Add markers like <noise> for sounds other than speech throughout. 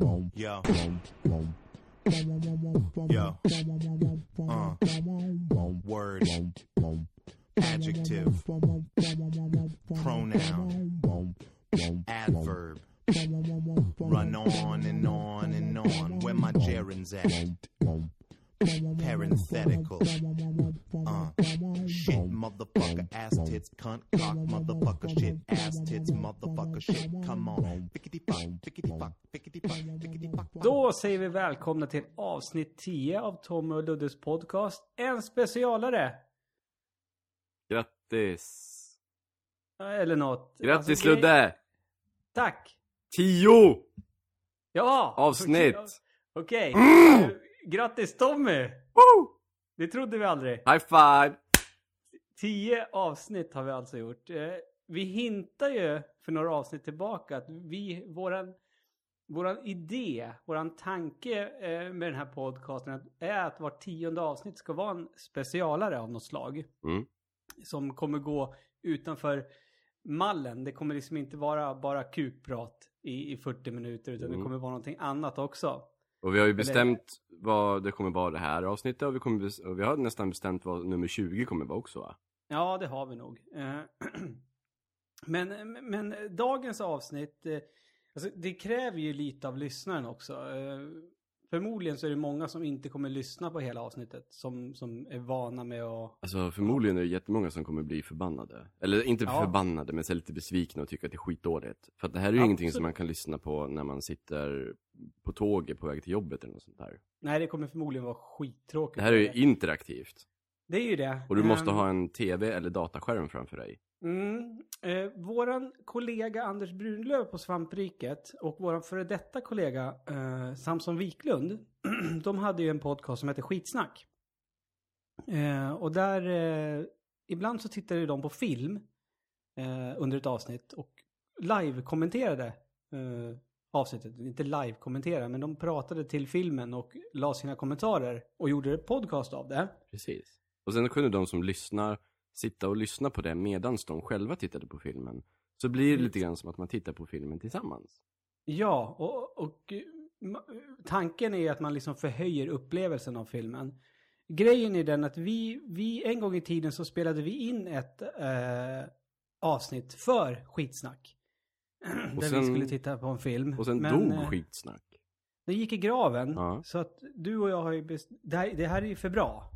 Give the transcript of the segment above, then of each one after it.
Yo. Yo. Uh. Word. Adjective. Pronoun. Säger vi välkomna till avsnitt 10 av Tommy och Luddes podcast. En specialare. Grattis! Eller något. Grattis Alltså, grej- Ludde! Tack. Tio Ja. avsnitt! Okej. Mm. Eh, Grattis Tommy. Woo! Det trodde vi aldrig. High five! 10 avsnitt har vi alltså gjort. Eh, Vi hintar ju för några avsnitt tillbaka att vi, våran, våran idé, våran tanke eh, med den här podcasten är att vart tionde avsnitt ska vara en specialare av något slag. Mm. Som kommer gå utanför mallen. Det kommer liksom inte vara bara kukprat i, i 40 minuter utan det Mm. kommer vara någonting annat också. Och vi har ju bestämt vad det kommer vara det här avsnittet och vi, kommer och vi har nästan bestämt vad nummer 20 kommer vara också va? Ja, det har vi nog. Eh, <clears throat> Men, men dagens avsnitt, eh, alltså det kräver ju lite av lyssnaren också. Eh, Förmodligen så är det många som inte kommer lyssna på hela avsnittet. Som, som är vana med att... Alltså förmodligen är det jättemånga som kommer bli förbannade. Eller inte Ja. förbannade men så lite besvikna och tycker att det är skitdåligt. För att det här är ju Absolut. ingenting som man kan lyssna på när man sitter på tåget på väg till jobbet eller något sånt där. Nej, det kommer förmodligen vara skittråkigt. Det här är ju interaktivt. Det är ju det. Och du måste Ehm, ha en tv eller dataskärm framför dig. Mm. Eh, våran kollega Anders Brunlöv på Svampriket och våran före detta kollega eh, Samson Wiklund. <clears throat> de hade ju en podcast som heter Skitsnack. Eh, och där, eh, ibland så tittade ju de på film eh, under ett avsnitt och live-kommenterade eh, avsnittet. Inte live-kommenterade, men de pratade till filmen och la sina kommentarer och gjorde podcast av det. Precis. Och sen kunde de som lyssnar sitta och lyssna på det medan de själva tittade på filmen. Så blir det Mm. lite grann som att man tittar på filmen tillsammans. Ja, och, och tanken är att man liksom förhöjer upplevelsen av filmen. Grejen är den att vi, vi en gång i tiden så spelade vi in ett eh, avsnitt för skitsnack. <clears throat> där vi sen- skulle titta på en film. Och sen Men, dog eh, skitsnack. Det gick i graven. Ja. Så att du och jag har ju... Det, här, det här är ju för bra.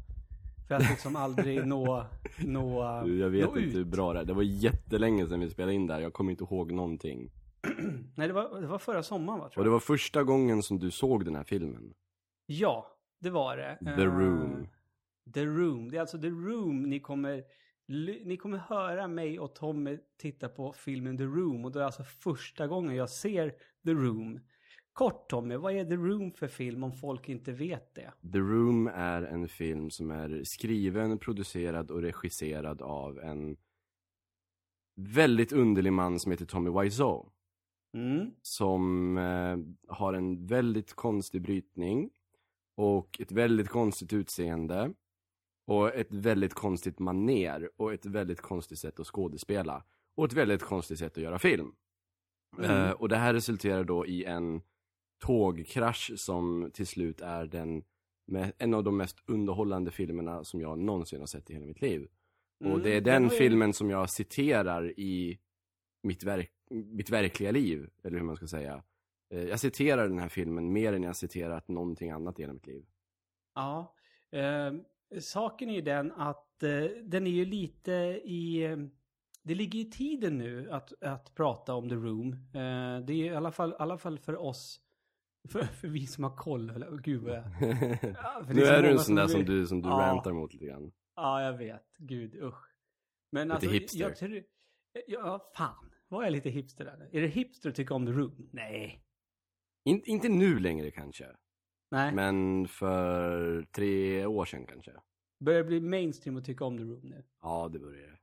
För att liksom aldrig nå, nå, Jag vet nå inte hur ut. bra det är. Det var jättelänge sedan vi spelade in där. Jag kommer inte ihåg någonting. <clears throat> Nej, det var, det var förra sommaren va? Tror Och det jag. var första gången som du såg den här filmen. Ja, det var det. The Eh, Room. The Room. Det är alltså The Room ni kommer, ni kommer höra mig och Tommy titta på filmen The Room. Och det är alltså första gången jag ser The Room. Kort Tommy, vad är The Room för film om folk inte vet det? The Room är en film som är skriven, producerad och regisserad av en väldigt underlig man som heter Tommy Wiseau. Mm. som eh, har en väldigt konstig brytning och ett väldigt konstigt utseende och ett väldigt konstigt maner och ett väldigt konstigt sätt att skådespela och ett väldigt konstigt sätt att göra film. Mm. Eh, och det här resulterar då i en tågkrasch som till slut är den en av de mest underhållande filmerna som jag någonsin har sett i hela mitt liv. Mm, Och det är den ju- filmen som jag citerar i mitt, verk, mitt verkliga liv, eller hur man ska säga. Eh, Jag citerar den här filmen mer än jag citerat någonting annat i hela mitt liv. Ja. Eh, saken är ju den att eh, den är ju lite i... Det ligger i tiden nu att, att prata om The Room. Eh, det är i alla fall, alla fall för oss. För, för vi som har koll. Eller, oh, gud vad jag... <laughs> Ja, nu så är du en sån där som du, som du Ja. rantar mot lite grann. Ja, jag vet. Gud, usch. Men Lite alltså, hipster. jag tror... Ja, fan. Var jag lite hipster där? Är det hipster att tycka om The Room? Nej. In, inte nu längre kanske, Nej. men för tre år sedan kanske. Börjar bli mainstream att tycka om The Room nu. Ja, det börjar det.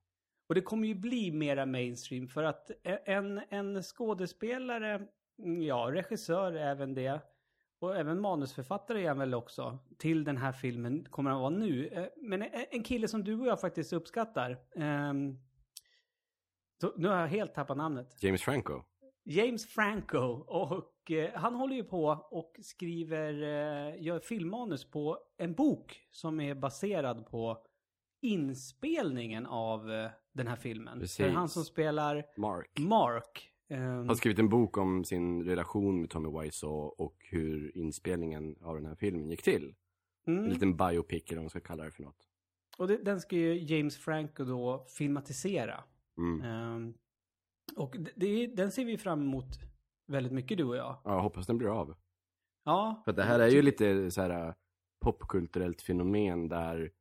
Och det kommer ju bli mera mainstream för att en, en skådespelare, ja, regissör är även det. Och även manusförfattare är han väl också. Till den här filmen kommer han vara nu. Eh, Men en- kille som du och jag faktiskt uppskattar. så, nu har jag helt tappat namnet. James Franco. James Franco och eh, han håller ju på och skriver, eh, gör filmmanus på en bok som är baserad på inspelningen av eh, den här filmen. Precis. För han som spelar Mark. Mark. Ehm, har skrivit en bok om sin relation med Tommy Wiseau och hur inspelningen av den här filmen gick till. En mm, liten biopic eller vad man ska kalla det för något. och det, den ska ju James Franco då filmatisera. Mm. Ehm, och det, den ser vi fram emot väldigt mycket du och jag. Ja, jag hoppas den blir av. Ja. För det här är ju lite så här äh, popkulturellt fenomen där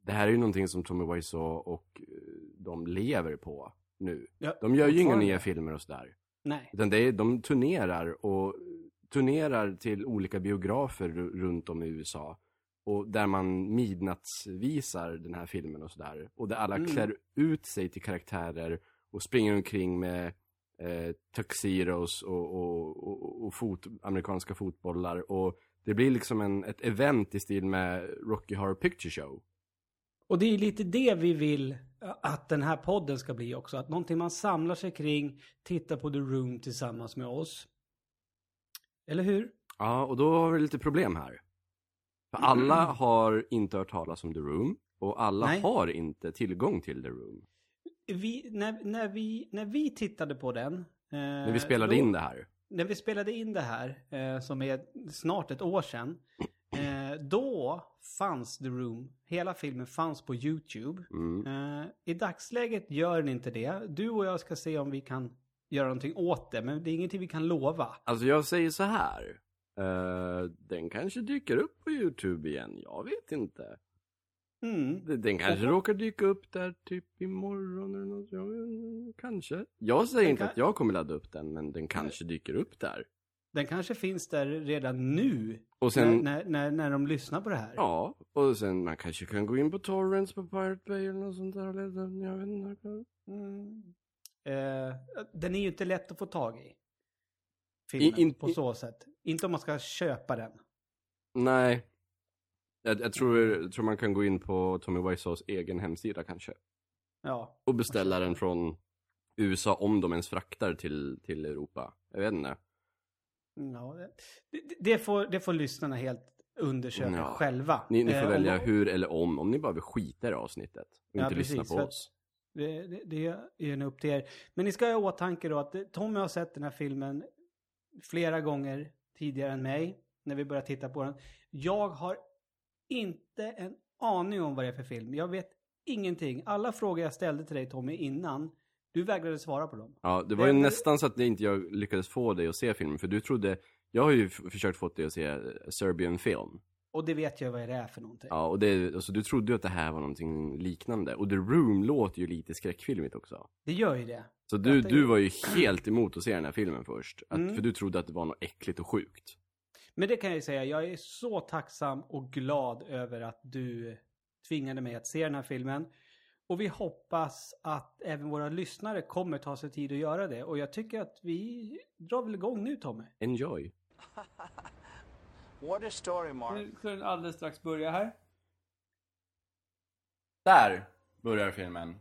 det här är ju någonting som Tommy Wiseau och eh, de lever på nu. Ja, De gör ju inga nya filmer och sådär. Nej. Utan det är, de turnerar och turnerar till olika biografer ru- runt om i USA. Och där man midnattsvisar den här filmen och sådär. Och där alla Mm. klär ut sig till karaktärer och springer omkring med eh, tuxedos och, och, och, och fot, amerikanska fotbollar. Och det blir liksom en, ett event i stil med Rocky Horror Picture Show. Och det är lite det vi vill att den här podden ska bli också. Att någonting man samlar sig kring, tittar på The Room tillsammans med oss. Eller hur? Ja, och då har vi lite problem här. För alla har inte hört talas om The Room. Och alla Nej. har inte tillgång till The Room. Vi, när, när, vi, när vi tittade på den. Eh, När vi spelade in det här. När vi spelade in det här, eh, som är snart ett år sedan. Då fanns The Room, hela filmen fanns på YouTube. Mm. Eh, I dagsläget gör den inte det. Du och jag ska se om vi kan göra någonting åt det. Men det är ingenting vi kan lova. Alltså jag säger så här. Eh, den kanske dyker upp på YouTube igen. Jag vet inte. Mm. Den- kanske råkar dyka upp där typ imorgon eller något. Vet, kanske. Jag säger Den inte kan- att jag kommer ladda upp den, men den kanske dyker upp där. Den kanske finns där redan nu. Och sen, när, när, när, de lyssnar på det här. ja, och sen man kanske kan gå in på Torrents på Pirate Bay eller något sånt där. Jag vet inte. Mm. Eh, den är ju inte lätt att få tag i. Filmen, I- in- på i- så sätt. Inte om man ska köpa den. Nej. Jag, jag, tror, jag tror man kan gå in på Tommy Wiseaus egen hemsida kanske. Ja. Och beställa den från USA om de ens fraktar till, till Europa. Jag vet inte. Ja det, det, får, det får lyssnarna helt undersöka Ja. själva. Ni, ni får Eh, om- välja hur eller om, om ni bara vill skita i det avsnittet. Och Ja, inte precis, lyssna på oss. Det, det, det är en upp till er. Men ni ska ha i åtanke då att eh, Tommy har sett den här filmen flera gånger tidigare än mig. När vi började titta på den. Jag har inte en aning om vad det är för film. Jag vet ingenting. Alla frågor jag ställde till dig Tommy innan. Du vägrade svara på dem. Ja, det var ju Det- nästan så att det inte jag lyckades få dig att se filmen. För du trodde, jag har ju försökt få dig att se eh, Serbian film. Och det vet jag vad det är för någonting. Ja, och det, alltså, du trodde ju att det här var någonting liknande. Och The Room låter ju lite skräckfilmigt också. Det gör ju det. Så du, du var ju helt emot att se den här filmen först. Att, Mm. För du trodde att det var något äckligt och sjukt. Men det kan jag ju säga, jag är så tacksam och glad över att du tvingade mig att se den här filmen. Och vi hoppas att även våra lyssnare kommer ta sig tid att göra det. Och jag tycker att vi drar väl igång nu Tommy. Enjoy. <laughs> What a story, Mark. Nu ska den alldeles strax börja här. Där börjar filmen.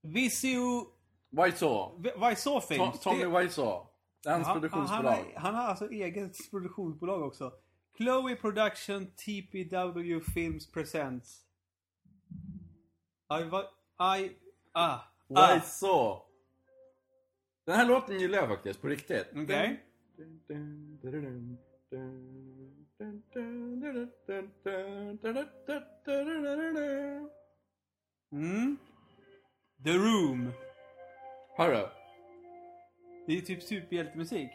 Visio... Wiseau. Vad så To- Tommy Wiseau. Det är hans produktionsbolag. Han, han har alltså eget produktionsbolag också. Chloe Production TPW Films Presents. I, I, ah, ah. Wiseau. Den här låten gillar jag faktiskt, på riktigt. Okej. Mm. The Room. Hörru. Det är typ superhjältemusik.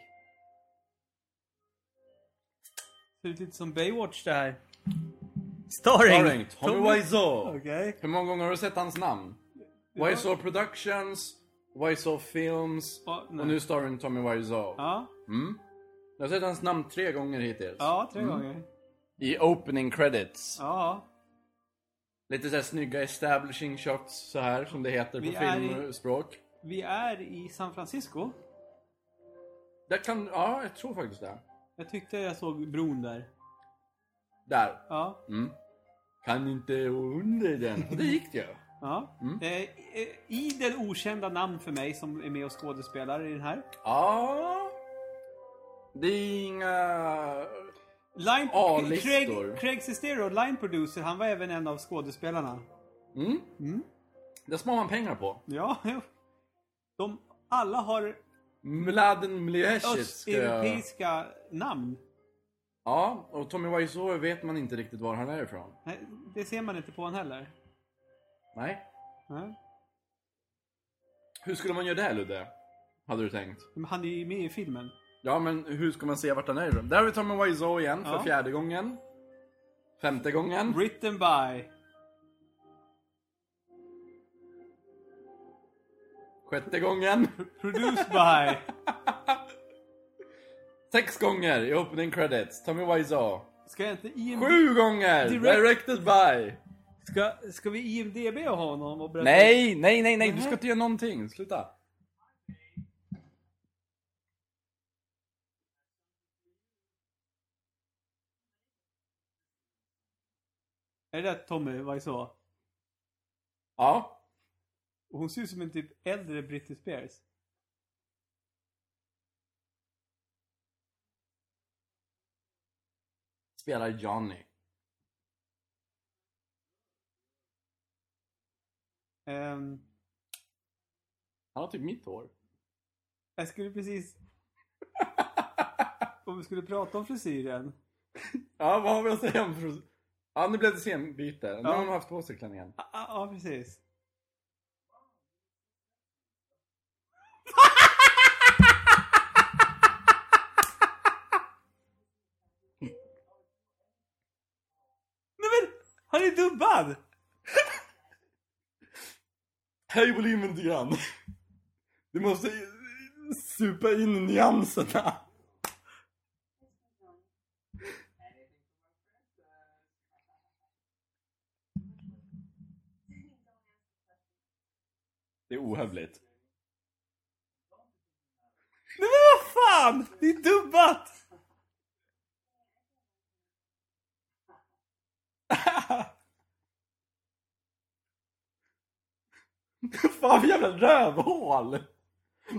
Ser ut lite som Baywatch det här. Starring, Starring Tommy Wiseau. Okej. Hur många gånger har du sett hans namn? Wiseau Productions, Wiseau Films Ja, nej. och nu starring Tommy Wiseau. Ja, Mm. Jag har sett hans namn tre gånger hittills. ja tre gånger. I opening credits. Ja. Lite såhär snygga establishing shots så här som det heter Vi på i- filmspråk. Vi är i San Francisco. Det kan, ja jag tror faktiskt det. Jag tyckte jag såg bron där. Där. Ja. Mm. Kan inte under den. Och det gick det ju. ja. Mm. Eh, eh, I den okända namn för mig som är med och skådespelar i den här. Ja. Det är inga... Line, A-listor. Craig, Craig Sestero, line producer, han var även en av skådespelarna. Mm. Det sparar man pengar på. Ja. <laughs> De alla har Mladen jag... östeuropeiska namn. Ja, och Tommy Wiseau vet man inte riktigt var han är ifrån. Nej, det ser man inte på honom heller. Nej. Nej. Hur skulle man göra det Ludde? Hade du tänkt? Men han är ju med i filmen. Ja, men hur ska man se vart han är ifrån? Där har vi Tommy Wiseau igen för Ja. fjärde gången. Femte gången. Written by. Sjätte gången. Produced by. <laughs> Sex gånger i opening credits. Tommy Wiseau. Ska jag inte IMD... Sju gånger! Direct- Directed by. Ska, ska vi IMDB honom och berätta? Nej, nej, nej, nej. Du ska inte göra någonting. Sluta. Är det Tommy Wiseau? Ja. Och hon ser ut som en typ äldre Britney Spears. Spelar Johnny. Ehm, Han har typ mitt hår. jag skulle precis... <laughs> Om vi skulle prata om frisyren. Ja, vad har vi att säga om fru... Ja, nu blev det scenbyte. Nu Ja. har hon haft på sig klänningen. Ja, ja, precis. Nej men! Han är dubbad! Höj volymen lite grann. Du måste supa in nyanserna. Det är ohövligt. Men vad fan! Det är dubbat! <laughs> Fan vad jävla rövhål!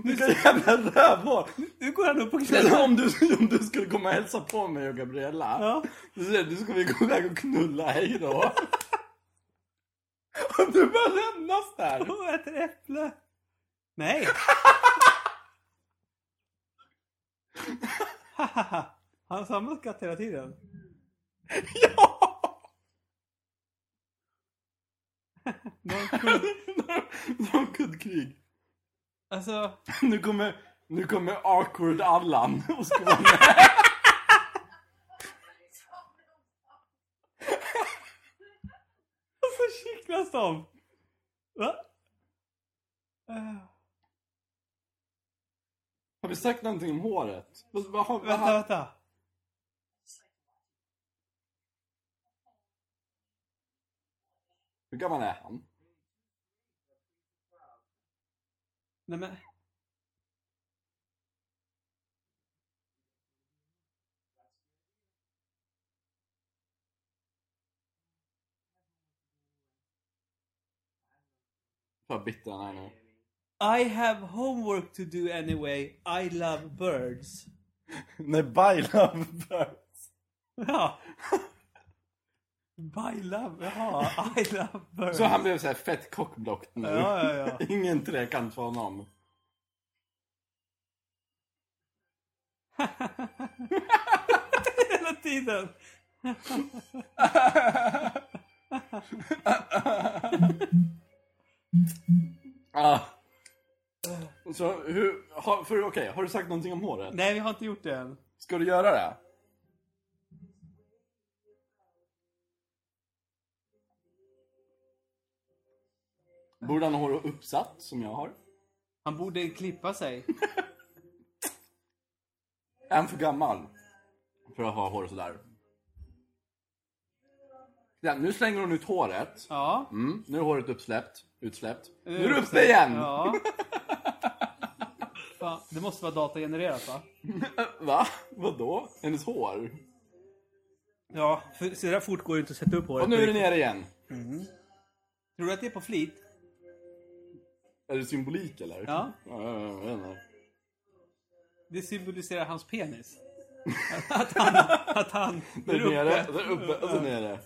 Vilka jävla rövhål! Nu går han upp och knullar. <laughs> om, du, om du skulle komma och hälsa på mig och Gabriella. Ja. Du säger du ska vi gå iväg och knulla, hej då. <laughs> Och du bara lämnas där. Och äter äpple. Nej. Han har samma skatt hela tiden. Ja! Någon kul... Som kuddkrig. Alltså, Nu kommer, nu kommer awkward Allan och ska vara med. och så kittlas de. Va? Eh, Har vi sagt någonting om håret? Vad, vad, vad, vänta, vänta. Hur gammal är han? Nej men. Vad bitter han är nu. I have homework to do anyway. I love birds. <laughs> Nej, by love birds. Ja. <laughs> By love, jaha. I love birds. Så han blev så här fett kockblock nu. Ja, ja, ja. <laughs> Ingen trekant för honom. Hela tiden. Ah. Så hur, har, för okej, har du sagt någonting om håret? Nej, vi har inte gjort det än. Ska du göra det? Borde han ha håret uppsatt som jag har? Han borde klippa sig. <laughs> Är han för gammal? För att ha håret sådär. Ja, nu slänger hon ut håret. Ja. Mm, nu är håret uppsläppt. Utsläppt. Nu är det uppe igen! Ja. <laughs> Fan, det måste vara datagenererat va? <laughs> Va? Vadå? Hennes hår? Ja, för så där fort går det inte att sätta upp håret. Och nu är det nere igen. Tror du att det är på flit? Är det symbolik eller? Ja. ja jag vet inte. Det symboliserar hans penis. <laughs> Att han... Att han Där där nere, där uppe och så nere.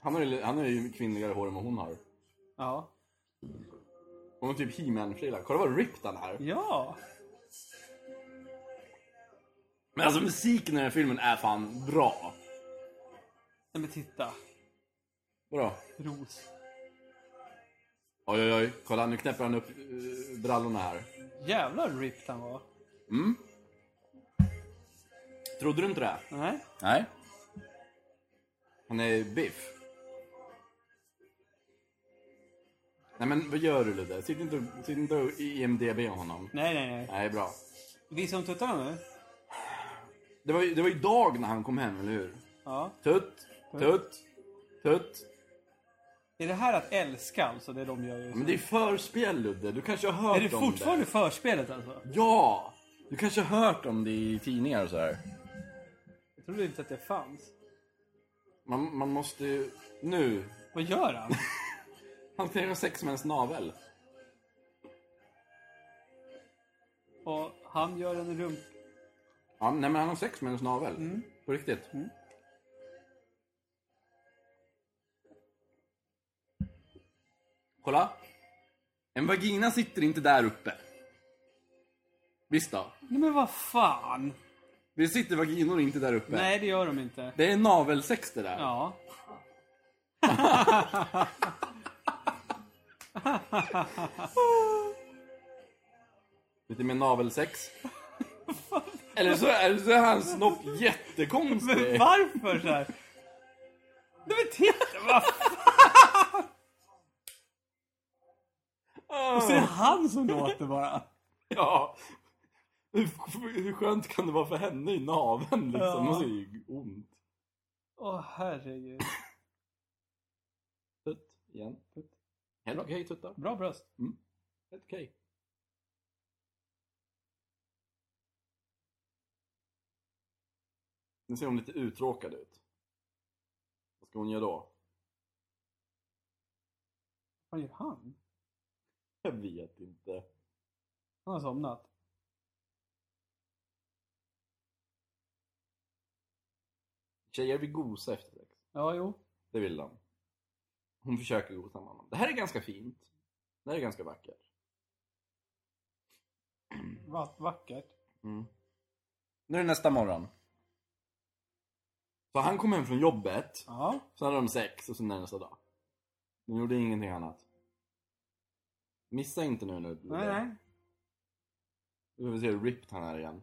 Han har ju, han har ju kvinnligare hår än vad hon har. Ja. Hon har typ He-Man-frilla. Kolla vad ripped han är. Ja. Men alltså musiken i den här filmen är fan bra. Nej men titta. Bra. Ros. Oj oj oj, kolla nu knäpper han upp uh, brallorna här. Jävlar ripped han var. Mm. Trodde du inte det? Nej. Nej. Han är biff. Nej men vad gör du Ludde? Sitt inte, sitt inte och IMDB om honom. Nej, nej, nej. Nej, bra. Visa om tuttarna nu. Det var, ju- det var ju dag när han kom hem, eller hur? Ja. Tutt, tutt, tutt. Är det här att älska alltså, det de gör just Men det är förspel Ludde, du kanske har hört Är det om fortfarande det. förspelet alltså? Ja! Du kanske har hört om det i tidningar och så här. Jag trodde inte att det fanns. Man, man måste ju... Nu. Vad gör han? <laughs> Han göra sex med ens navel. Och han gör en rump... Ja, nej men han har sex med ens navel. På riktigt. Kolla. En vagina sitter inte där uppe. Visst då? Nej men vad fan! Det sitter vaginor inte där uppe. Nej, det gör de inte. Det är navelsex det där. Ja. Lite mer navelsex. Eller så, eller så är hans snopp Men jättekonstig. varför så här? Nej men titta, vad fan! Och så är det han som låter bara. <laughs> Ja. Hur, hur skönt kan det vara för henne i naveln liksom? Ja. Hon ser ju ont. Åh herregud. Tutt igen. Tutt. Helt okej tuttar. Bra bröst. Helt okej. Nu ser hon lite uttråkad ut. Vad ska hon göra då? Vad gör han? Jag vet inte. Han har somnat. Tjejer vill gosa efter sex. Ja, jo. Det vill de. Hon försöker gosa med honom. Det här är ganska fint. Det här är ganska vackert. Va- vackert. Mm. Nu är det nästa morgon. Så han kom hem från jobbet. Ja. Så hade de sex och sen nästa dag. De gjorde ingenting annat. Missa inte nu nu. Nej, nej. Nu får vi se hur ripped han är igen.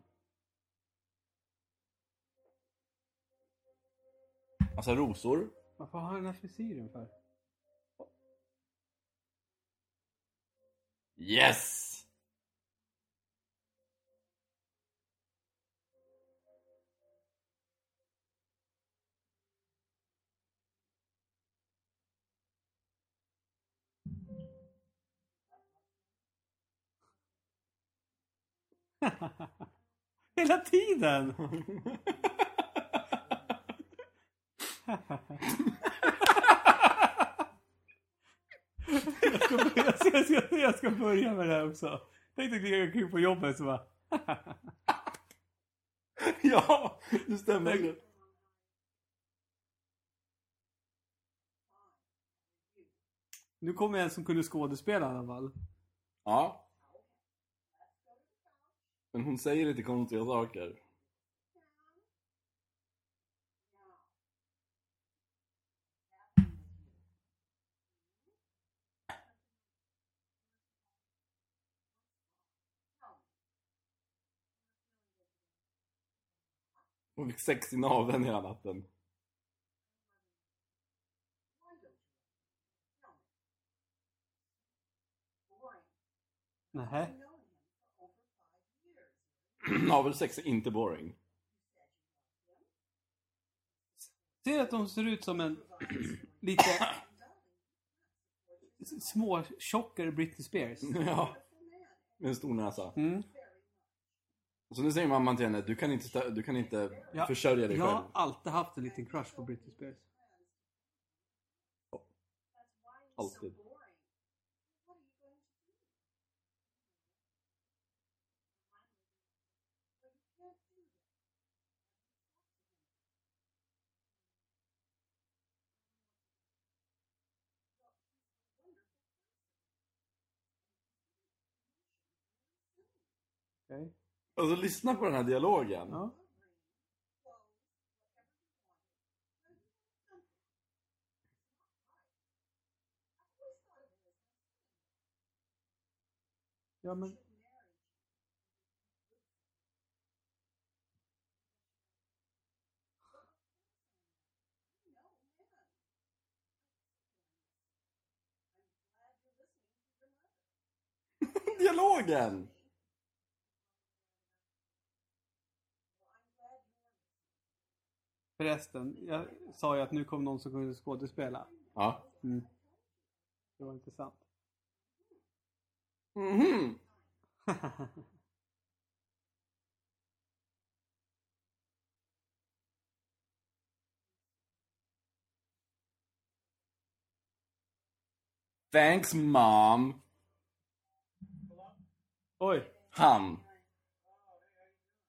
Alltså rosor. Varför har han den här frisyren för? Yes! <laughs> Hela tiden! jag, ska börja, jag, ska, jag, ska, jag ska börja med det här också. Tänk dig kliva kring på jobbet så bara... <laughs> ja, det stämmer. Nu kommer en som kunde skådespela i alla fall. Ja. Men hon säger lite konstiga saker. Hon fick sex i naveln hela natten. Nähä. <clears throat> Navelsex är inte boring. Ser att de ser ut som en <clears throat> lite <clears throat> små tjockare Britney Spears. <laughs> Ja. Med en stor näsa. Mm. Så nu säger mamman till henne, du kan inte, du kan inte Ja, försörja dig Jag själv. har alltid haft en liten crush på Britney Spears. Alltid. Okej. Alltså lyssna på den här dialogen. Ja. Ja men... <laughs> Dialogen! Förresten, jag sa ju att nu kom någon som kunde skådespela. Ja. Mm. Det var intressant. Mhm. <laughs> Thanks mom. Oj! Han.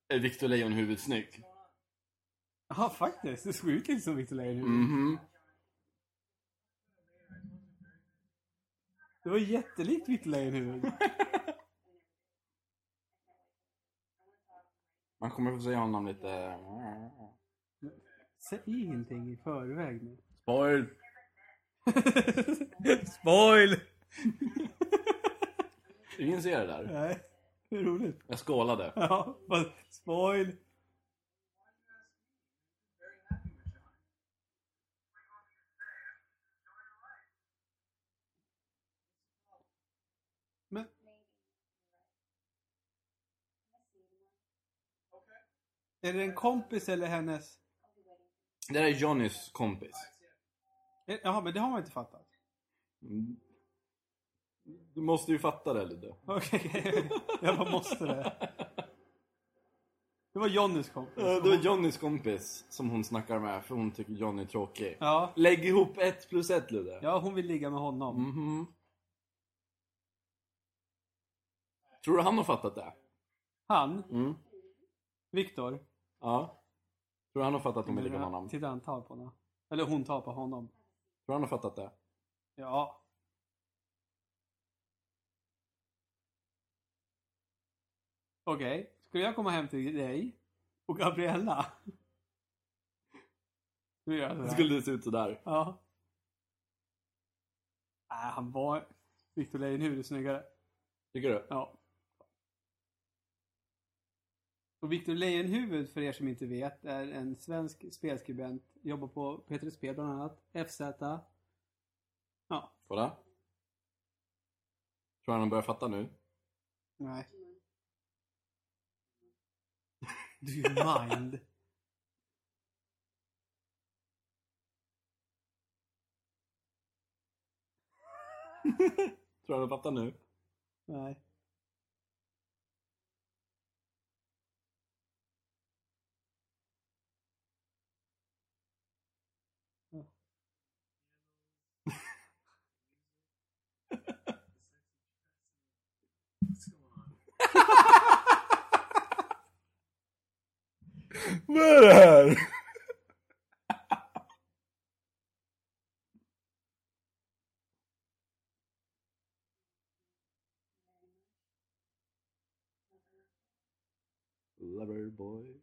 Är Victor Lejonhuvud snygg? Ja, faktiskt. Det såg ut lite som Victor Lejonhufvud. Mhm. Det var jättelikt Victor Lejonhufvud. <laughs> Man kommer få se honom lite... Säg ingenting i förväg nu. Spoil! <laughs> Spoil! <laughs> Ingen ser det där. Nej, det är roligt. Jag skålade. Ja, fast spoil. Är det en kompis eller hennes? Det där är Johnnys kompis. Eh, Jaha, men det har man inte fattat. Mm. Du måste ju fatta det lite. Okej, jag bara måste det. Det var Johnnys kompis. Eh, Det var Johnnys kompis som hon snackar med för hon tycker Johnny är tråkig. Ja, Lägg ihop ett plus ett Ludde. ja, hon vill ligga med honom. Mhm. Tror du han har fattat det? Han, Mm. Viktor. Ja. Tror du han har fattat att hon vill ligga med honom? Titta, han tar på henne. Eller hon tar på honom. Tror du han har fattat det? Ja. Okej, ska jag komma hem till dig och Gabriella? Nu gör jag Det sådär. skulle se ut sådär. Ja. Nej, han var... Victor Lejonhufvud är snyggare. Tycker du? Ja. Och Victor Lejonhufvud, för er som inte vet, är en svensk spelskribent. Jobbar på Peter Spel bland annat. FZ. Ja, Kolla. Tror han börjar fatta nu? nej. Do you mind? Tror han han fattar nu? nej. Vad är det här? Lover boy.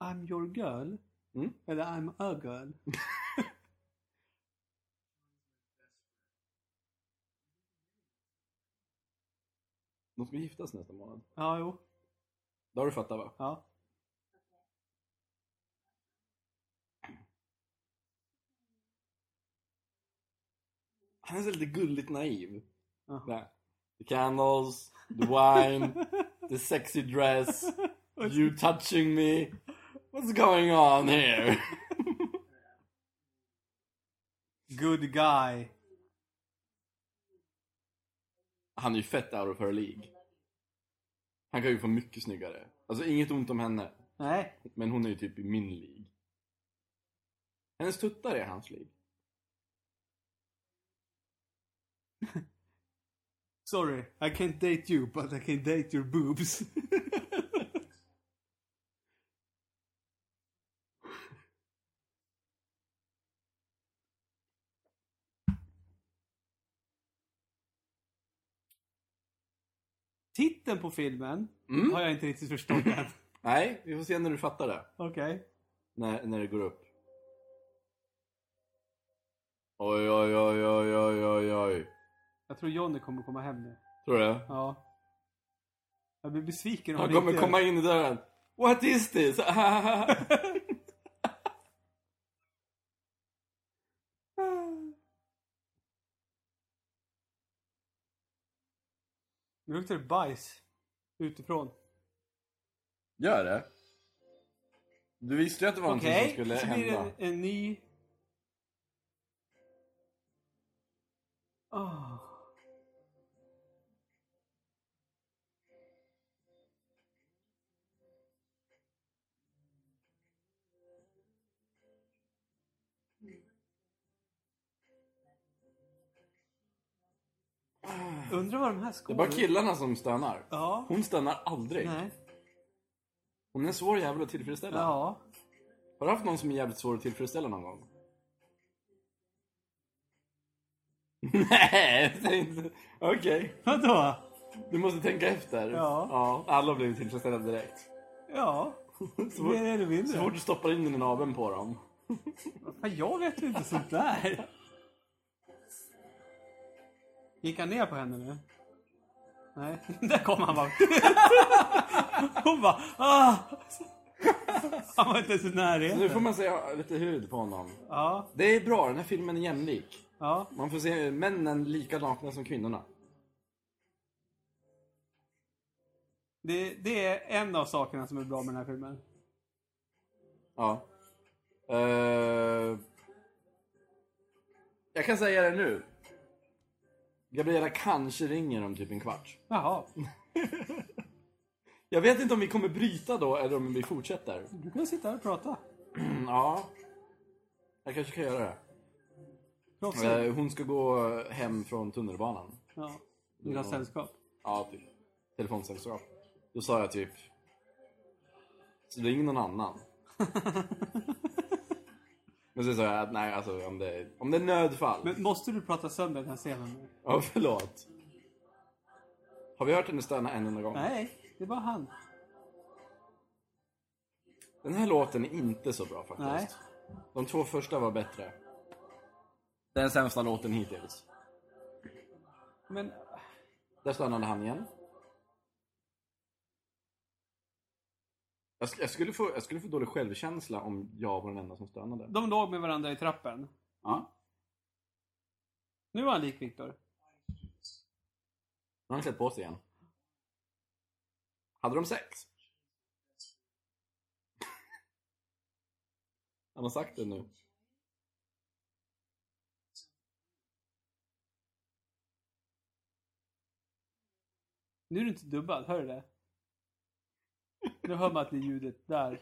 I'm your girl. Mm? Eller I'm a girl. <laughs> De ska giftas nästa månad. Ja, jo. Det har du fattat va? Ja. Han är så lite gulligt naiv. Ja. Där. The candles, the wine, <laughs> the sexy dress, you touching me. What's going on here? Good guy. Han är ju fett out of her League. Han kan ju få mycket snyggare. Alltså inget ont om henne. Nej. Men hon är ju typ i min League. Hennes tuttar är hans League. <laughs> Sorry, I can't date you, but I can date your boobs. <laughs> Titeln på filmen Mm. har jag inte riktigt förstått än. <laughs> Nej, vi får se när du fattar det. Okej. När, när det går upp. Oj, oj, oj, oj, oj, oj, oj. Jag tror Johnny kommer komma hem nu. Tror du det? Ja. Jag blir besviken om Han han kommer inte komma in i dörren. What is this? <laughs> <laughs> Nu luktar det bajs. Utifrån. Gör det? Du visste ju att det var någonting som Okej, skulle så blir det hända. en, en ny... Oh. Undrar vad de här Det är bara killarna som stönar. Ja. Hon stönar aldrig. Nej. Hon är en svår jävel att tillfredsställa. Ja. Har du haft någon som är jävligt svår att tillfredsställa någon gång? <laughs> Nej, det är inte... Okej. Vadå? Du måste tänka efter. Ja. alla blir tillfredsställda direkt. Ja. Så Mer eller så mindre. fort du stoppar in den i naveln på dem. Fan, jag vet ju inte sånt där. Gick han ner på henne nu? Nej, <laughs> där kom han bara. <laughs> Hon bara ah! Han var inte ens i närheten. Nu får man se lite hud på honom. Ja, Det är bra, den här filmen är jämlik. ja. Man får se männen lika nakna som kvinnorna. Det, det är en av sakerna som är bra med den här filmen. Ja. Eh, jag kan säga det nu. Gabriella kanske ringer om typ en kvart. Jaha, <laughs> Jag vet inte om vi kommer bryta då eller om vi fortsätter. du kan sitta här och prata. <clears throat> Ja. Jag kanske kan göra det. Proffsigt. Eh, hon ska gå hem från tunnelbanan. Ja. Vill ha sällskap. Ja, typ. Telefonsällskap. Då sa jag typ... Så ring någon annan. <laughs> Men så sa jag att nej, alltså om det, om det är nödfall. Men måste du prata sönder den här scenen nu? Ja, förlåt. Har vi hört henne stöna en enda gång? Nej, det var han. Den här låten är inte så bra faktiskt. Nej. De två första var bättre. Den sämsta låten hittills. Men Där stannade han igen. Jag, sk- jag, skulle få, jag skulle få dålig självkänsla om jag var den enda som stönade. de låg med varandra i trappen. Ja. Nu var han lik Viktor. Nu har han klätt på sig igen. Hade de sex? <laughs> Han har sagt det nu. Nu är du inte dubbad, hör du det? Nu hör man att det är ljudet där.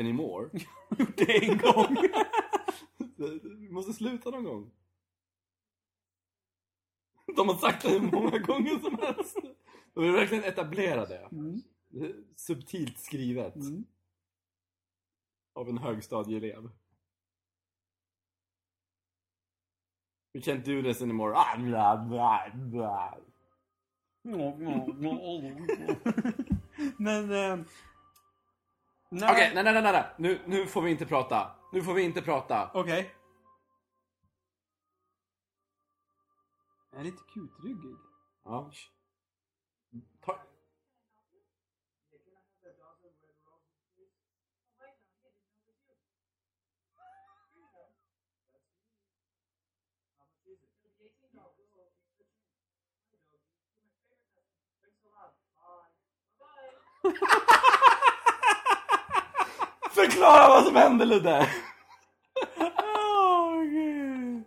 Anymore? <laughs> Gjort det en gång. Vi måste sluta någon gång. De har sagt det hur många gånger som helst. De är verkligen etablerade. Mm. Det Subtilt skrivet. Mm. Av en högstadieelev. We can't do this anymore. Ah, bla, bla, bla. Men... Eh. Okej, nej, nej, nej, nej. Nu, nu får vi inte prata. Nu får vi inte prata. Okej. Jag är lite kutryggig. Ja. Förklara vad som hände Ludde! Åh, gud.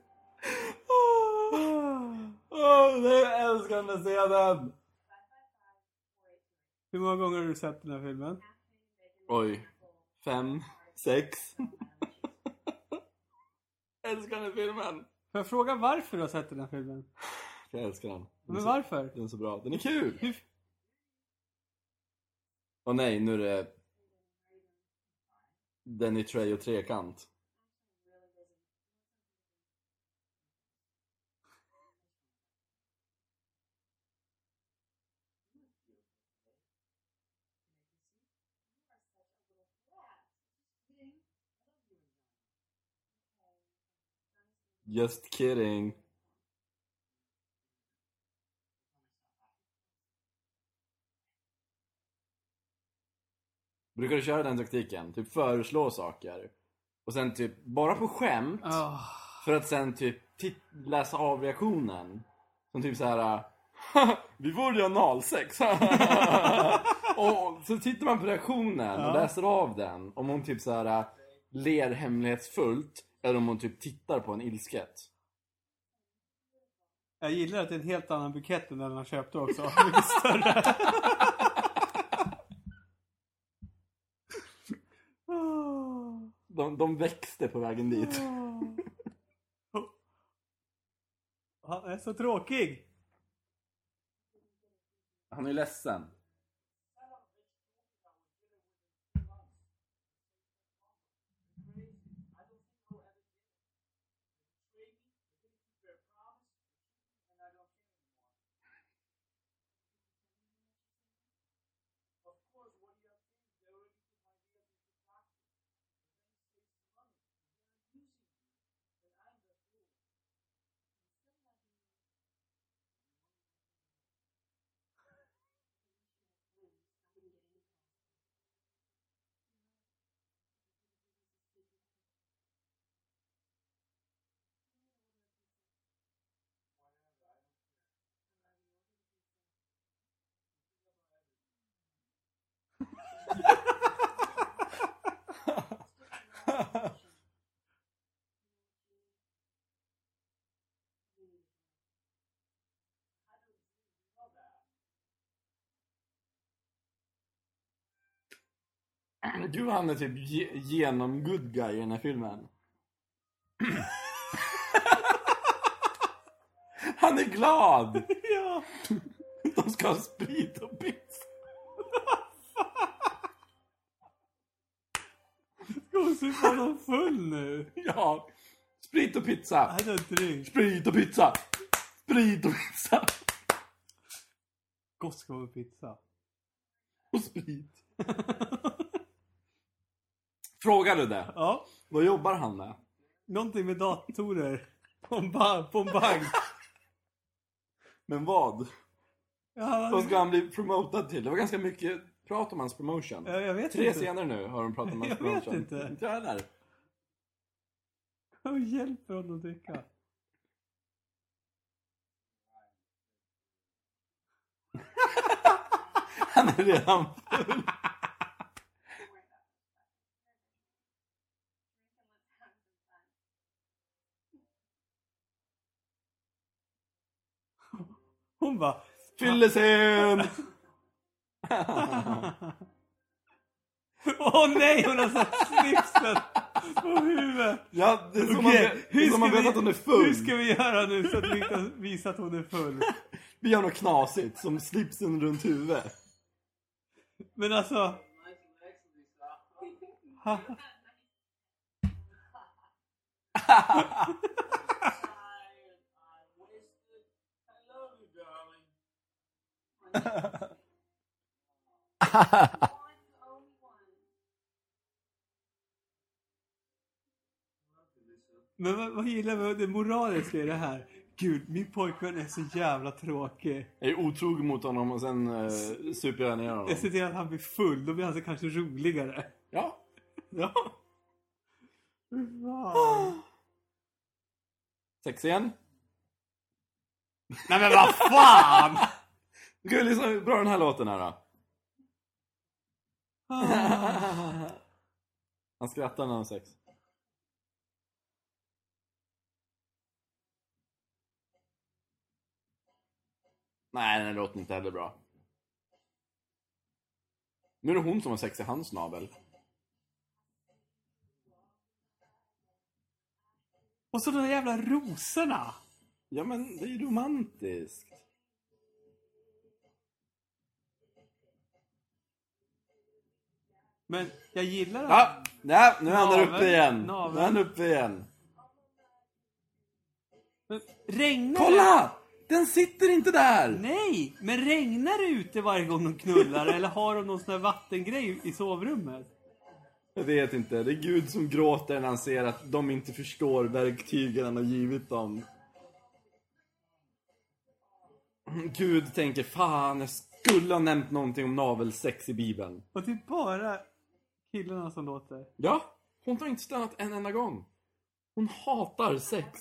Åh, det är älskande scenen! Hur många gånger har du sett den här filmen? Oj. Fem, sex. älskar den filmen. Får jag fråga varför du har sett den här filmen? Jag älskar den. Den Men varför? Den är så bra. Den är kul! Hur... Åh nej, nu är det Danny Trejo trekant. Just kidding. Brukar du köra den taktiken? Typ föreslå saker. Och sen typ, bara på skämt. Ah. För att sen typ läsa av reaktionen. Som typ så här. Vi borde ju analsex. <laughs> och så tittar man på reaktionen och läser av den. Om hon typ så här ler hemlighetsfullt. Eller om hon typ tittar på en ilsket. Jag gillar att det är en helt annan bukett än den han köpte också. <laughs> Mycket större. Ah. De, de växte på vägen dit. Han är så tråkig. Han är ledsen. Vad han är typ ge- genom good guy i den här filmen. <laughs> han är glad! <laughs> Ja. De ska ha sprit och pizza. Ska hon supa någon full nu? Ja, sprit och pizza. Är. Sprit och pizza. Sprit och pizza. Gott ska vara pizza. Och sprit. <laughs> Frågar du det? Ja. Vad jobbar han med? Någonting med datorer. På en, ba- på en bank. Men vad? Ja, Vad ska han bli promotad till? Det var ganska mycket prat om hans promotion. Ja, jag vet Tre inte. scener nu har de pratat om hans <laughs> Jag vet promotion. inte. Inte jag heller. Vad hjälper honom att dricka? <laughs> Han är redan full. Hon bara... Fyllescen! Åh nej, hon har satt slipsen på huvudet. Ja, det är som Okej, man det är som man vet vi- att hon är full. Hur ska vi göra nu så att vi kan visa att hon är full? <laughs> Vi gör något knasigt, som slipsen runt huvudet. Men alltså... <laughs> <laughs> <laughs> Men vad, vad gillar vi det moraliska i det här? Gud, min pojkvän är så jävla tråkig. Jag är otrogen mot honom och sen uh, super jag ner honom. Jag ser till att han blir full, då blir han så kanske roligare. Ja. Ja. Sex igen. Nej men vad fan! <laughs> Kan ju lyssna hur bra den här låten är då. <laughs> Han skrattar när han har sex. Nej, den är inte heller bra. Nu är det hon som har sex i hans navel. Och så de där jävla rosorna. Ja, men det är ju romantiskt. Men jag gillar att... Ja, ja nu är han där uppe igen. navel. Nu är han uppe igen. Men regnar Kolla! Den sitter inte där! Nej! Men regnar det ute varje gång de knullar <laughs> eller har de någon sån här vattengrej i sovrummet? Jag vet inte, det är Gud som gråter när han ser att de inte förstår verktygen han har givit dem. Gud tänker, fan jag skulle ha nämnt någonting om navelsex i bibeln. Och det är bara killarna som låter. Ja, hon har inte stannat en enda gång. Hon hatar sex.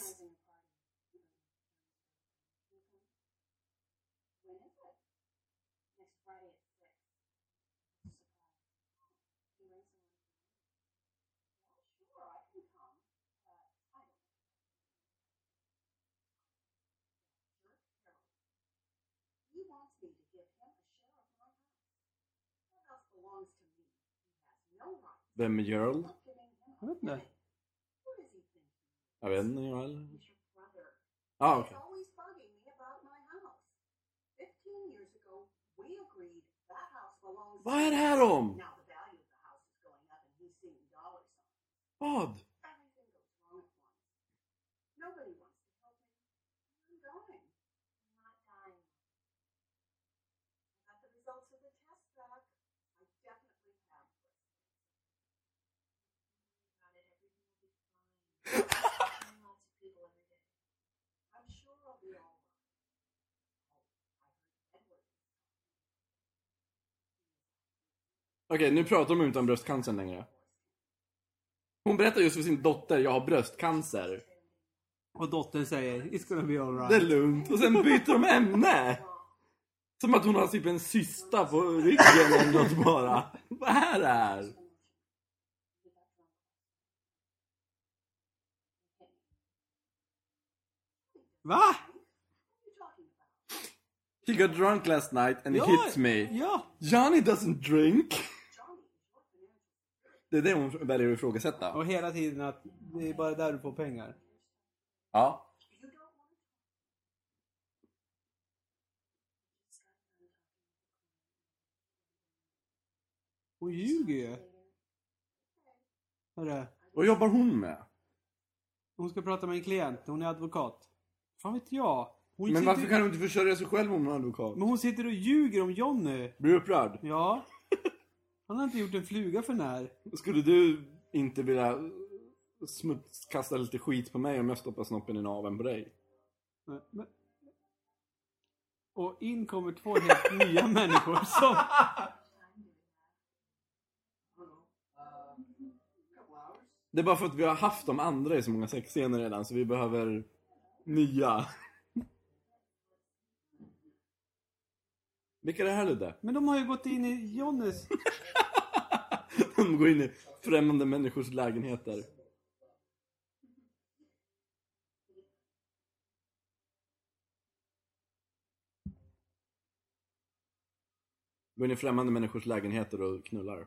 He wants me to give him a share of my house. That house belongs to me. He has no right. Vem är Jarl? Jag vet inte. Jag vet inte, brother. Ah, He's okej. always bugging me about my house. Fifteen years ago, we agreed that house belongs Vad är to det här om? Now the value of the house is going up and he's seeing dollar signs. Vad? Everything goes wrong at once. Nobody wants to help me. I'm dying. I'm not dying. I got the results of the test back. I definitely have breast Got it. Everything will be fine. Seeing lots of people every day. I'm sure I'll be all right. Oh, I heard Edward. Okej, nu pratar de inte om bröstcancer längre. Hon berättar just för sin dotter, jag har bröstcancer. Och dottern säger, it's gonna be alright. Det är lugnt. Och sen byter de ämne. Som att hon har typ en cysta på ryggen eller något bara. Vad är det här? Va? He got drunk last night and he Ja, hits me. Ja! Johnny doesn't drink. Det är det hon väljer att ifrågasätta. Och hela tiden att det är bara där du får pengar. Ja. Hon ljuger ju. Hörru, Vad jobbar hon med? hon ska prata med en klient. Hon är advokat. Fan vet jag. Hon Men sitter, varför kan hon inte försörja sig själv om hon är advokat? Men hon sitter och ljuger om Jonny. Blir du upprörd? Ja. Han har inte gjort en fluga för när. Skulle du inte vilja smutskasta lite skit på mig om jag stoppar snoppen i naveln på dig? Men- men- Och in kommer två helt <laughs> nya människor som... Det är bara för att vi har haft de andra i så många sexscener redan så vi behöver nya. Vilka är det här Ludde? Men de har ju gått in i Jonnys... <laughs> De går in i främmande människors lägenheter. Går in i främmande människors lägenheter och knullar.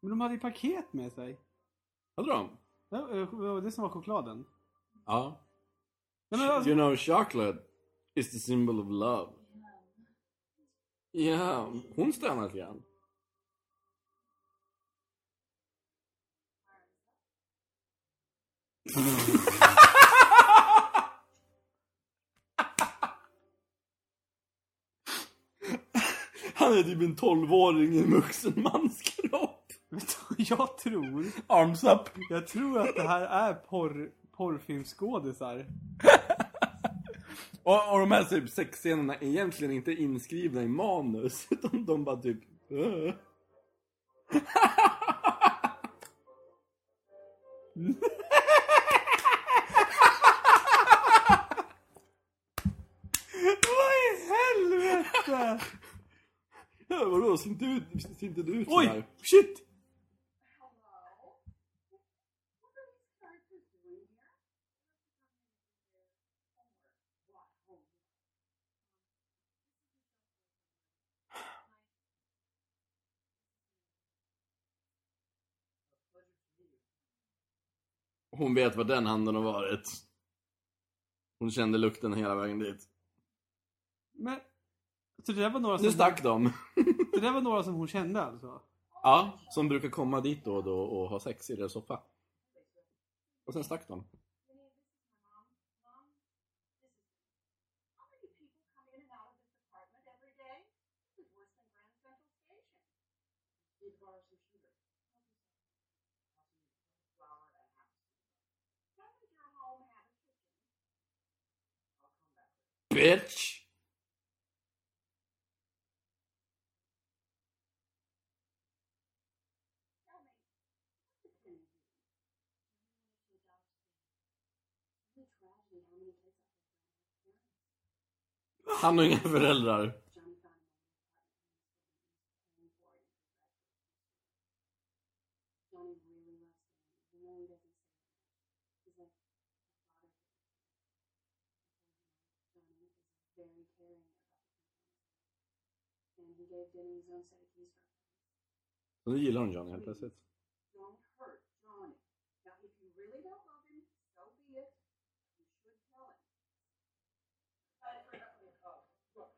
Men de hade ju paket med sig. Hade de? Ja, eh, Det var det som var chokladen. Ja. Nej, men alltså, You know, chocolate is the symbol of love. Ja, hon stönar lite grann. Han är typ en 12-åring i en vuxen mans kropp. <laughs> jag tror? Arms up. Jag tror att det här är porr, porrfilmsskådisar. <laughs> Och, och de här typ sexscenerna är egentligen inte inskrivna i manus. <laughs> Utan de bara typ... Ja, vadå? Ser inte, ut, ser inte du ut Oj! sådär? Shit! Hon vet var den handen har varit. Hon kände lukten hela vägen dit. Men... Så det där var några som... Nu stack de. <laughs> Det där var några som hon kände alltså? Ja, som brukar komma dit då och då och ha sex i deras soffa. Och sen stack de. How many people come in and out of this apartment every day? Bitch! Han har inga föräldrar. Johnny really loves him, even though he doesn't say it. He's like a father figure. Johnny is very caring about the people. And he gave Denny his own set of keys for him. Nu gillar hon Johnny helt plötsligt. Don't hurt Johnny. Now, if you really don't love him, so be it. You should tell him. I forgot to call. Look.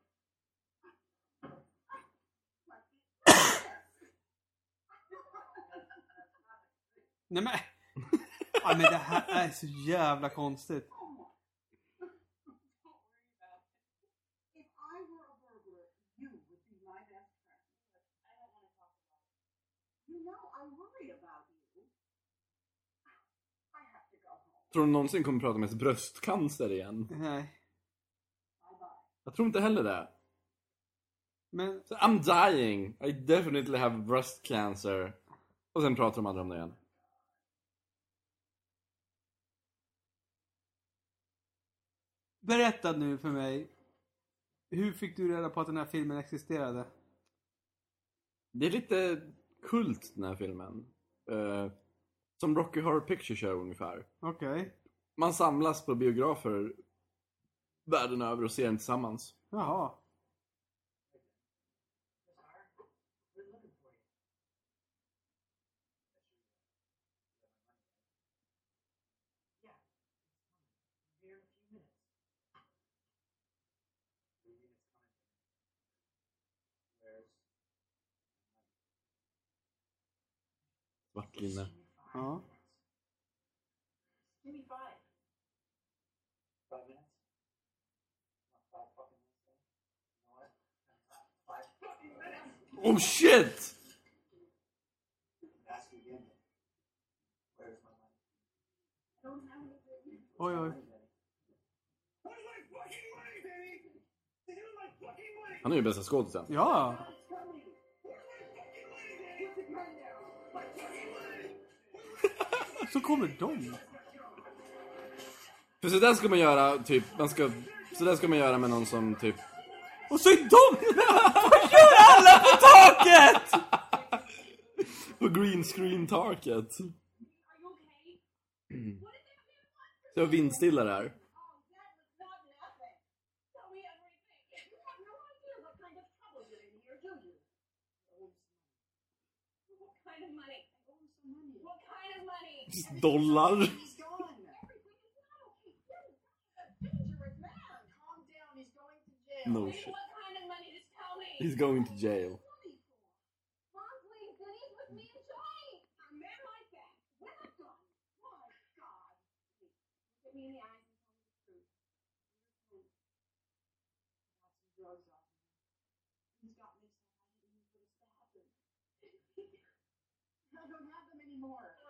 Nej men... <laughs> Ja, men det här är så jävla konstigt. If I were a burglar, you would be my best friend. I don't want to talk about it. You know I worry about you. I have to go home. Tror du någonsin kommer prata om hennes bröstcancer igen? Nej. Jag tror inte heller det. Men... Så, I'm dying. I definitely have breast cancer. Och sen pratar de aldrig om det igen. Berätta nu för mig. Hur fick du reda på att den här filmen existerade? Det är lite kult den här filmen. Eh, som Rocky Horror Picture Show ungefär. Okej. Man samlas på biografer världen över och ser den tillsammans. Jaha. Svart linne. Ja. Give me five. Five minutes? Not five fucking minutes then? You know what? Five fucking minutes! Oh shit! Ask you again. Where's my money? Don't have anything. Oj, oj. Where's my fucking money, baby? This is my fucking money! Han är ju bästa skådisen. Ja. Så kommer de. För så där ska man göra, typ, man ska, så där ska man göra med någon som typ Och så är de <laughs> Vad gör alla på taket? på green screen taket. They Så jag vindstilla där. Oh, that was not nothing. Tell me everything. You have no idea what kind of trouble you're in here, do you? What kind of money? I owe him some money. What kind of money? Dollar. He's gone. Everything is not okay. You're a dangerous man. Calm down. He's going to jail. No Wait, shit. what kind of money? Just tell me. He's going to jail. money <laughs>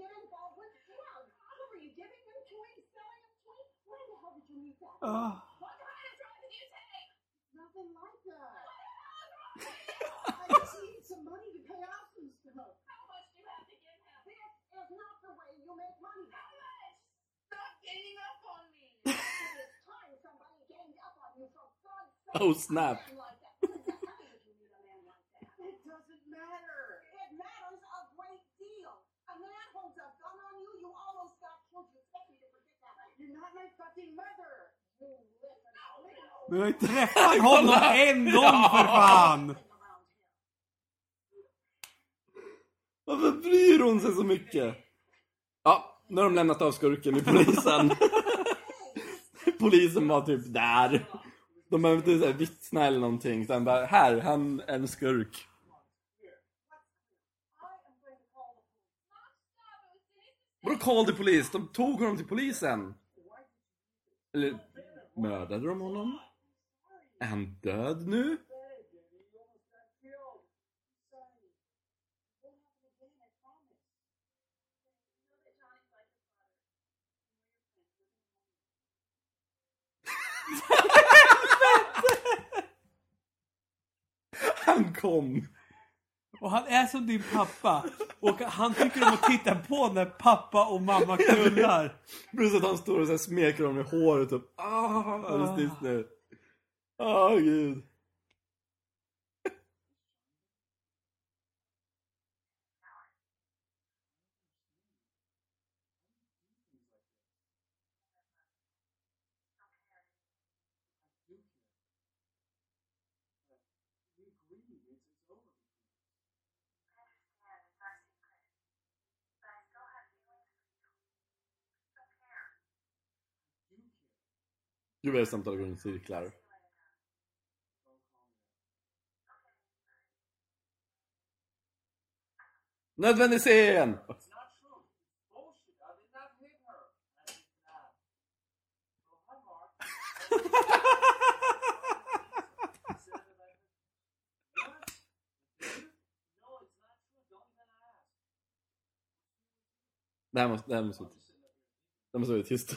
get involved with drugs? Who were you giving them to him? Selling them to him? When the hell did you meet that? What kind of drugs did you take? Nothing like that. What the hell is wrong? I just needed some money to pay off some stuff. How much do you have to give him? This is not the way you make money. How much? Stop ganging up on me. It's time somebody ganged up on you for God's sake. Oh snap. A man like that. When the hell did you meet a man like that? It doesn't matter. It matters a great deal. A man Du har ju träffat honom en gång för fan. Varför bryr hon sig så mycket? Ja, nu har de lämnat av skurken i polisen. <laughs> polisen var typ där. De behöver inte vittna eller någonting. Sen bara, här, han är en skurk. Vadå call the police? De tog honom till polisen. Eller mördade de honom? Är han död nu? <laughs> Han kom! Och han är som din pappa. Och han tycker om att titta på när pappa och mamma knullar. Plus att han står och så smeker dem i håret. Typ. Ah, alldeles. Ah. ah, gud. Nu börjar samtalet gå i cirklar. Nödvändig scen! Det här måste, det här måste, det här måste vara tyst.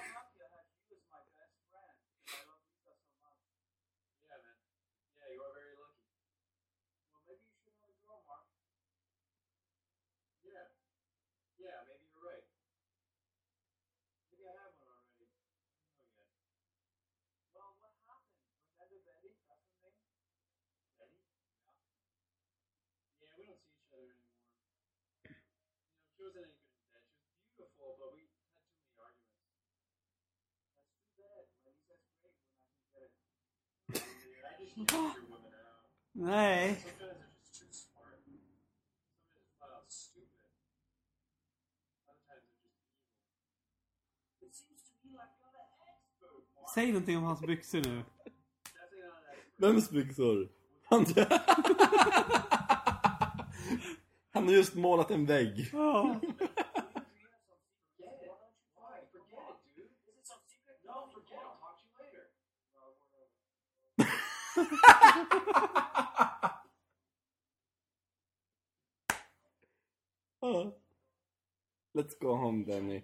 Nej. Säg någonting om hans byxor nu. Vems byxor? Han, <laughs> Han har just målat en vägg. Ja. <laughs> Let's go home, Danny.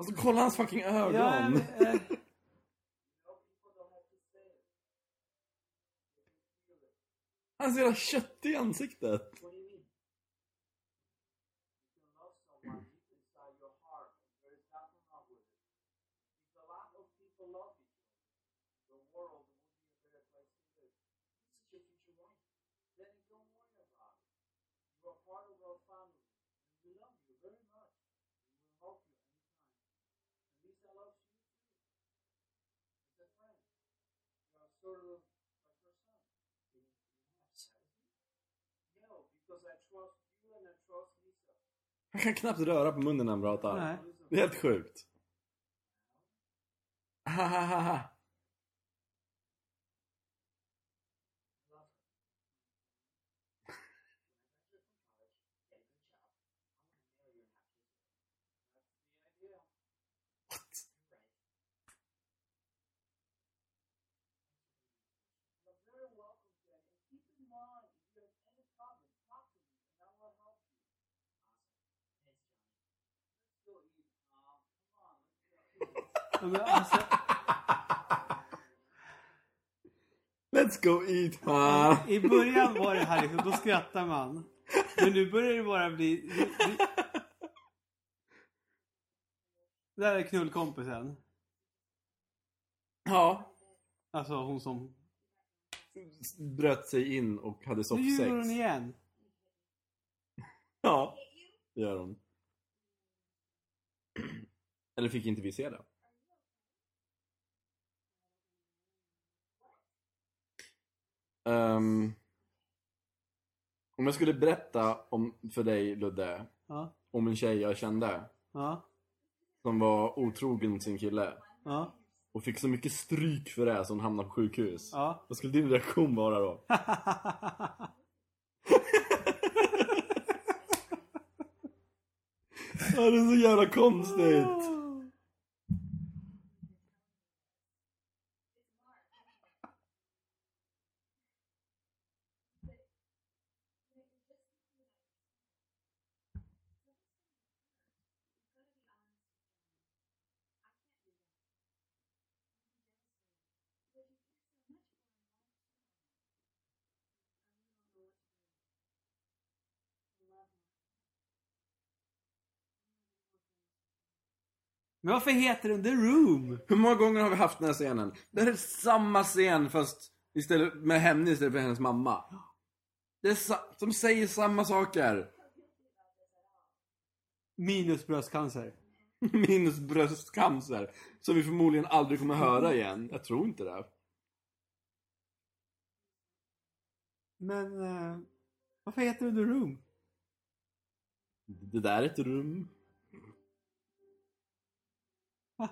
Alltså kolla hans fucking ögon! Ja, men, eh... Han är så jävla köttig i ansiktet. daughter of my first son. Did you, you didn't have charity? No, because I trust you and I trust Lisa. <laughs> Han kan knappt röra på munnen när han pratar. Nej. Det är helt sjukt. Alltså, <laughs> Let's go eat ha. I början var det här liksom, då skrattar man. Men nu börjar det bara bli... Det. Där är knullkompisen. Ja. Alltså hon som... Bröt sig in och hade Nu softsex. ljuger hon igen. Ja, det gör hon. Eller fick inte vi se det? Ehm, om jag skulle berätta om, för dig Ludde, Ja, om en tjej jag kände ja, som var otrogen sin kille ja, och fick så mycket stryk för det så hon hamnade på sjukhus. ja. Vad skulle din reaktion vara då? <laughs> Ja, det är så jävla konstigt. Men varför heter den The Room? Hur många gånger har vi haft den här scenen? Det är samma scen fast istället med henne istället för hennes mamma. Det är de säger samma saker. Minus bröstcancer. <laughs> Minus bröstcancer. Som vi förmodligen aldrig kommer höra igen. Jag tror inte det. Men... eh, varför heter den The Room? Det där är ett rum. I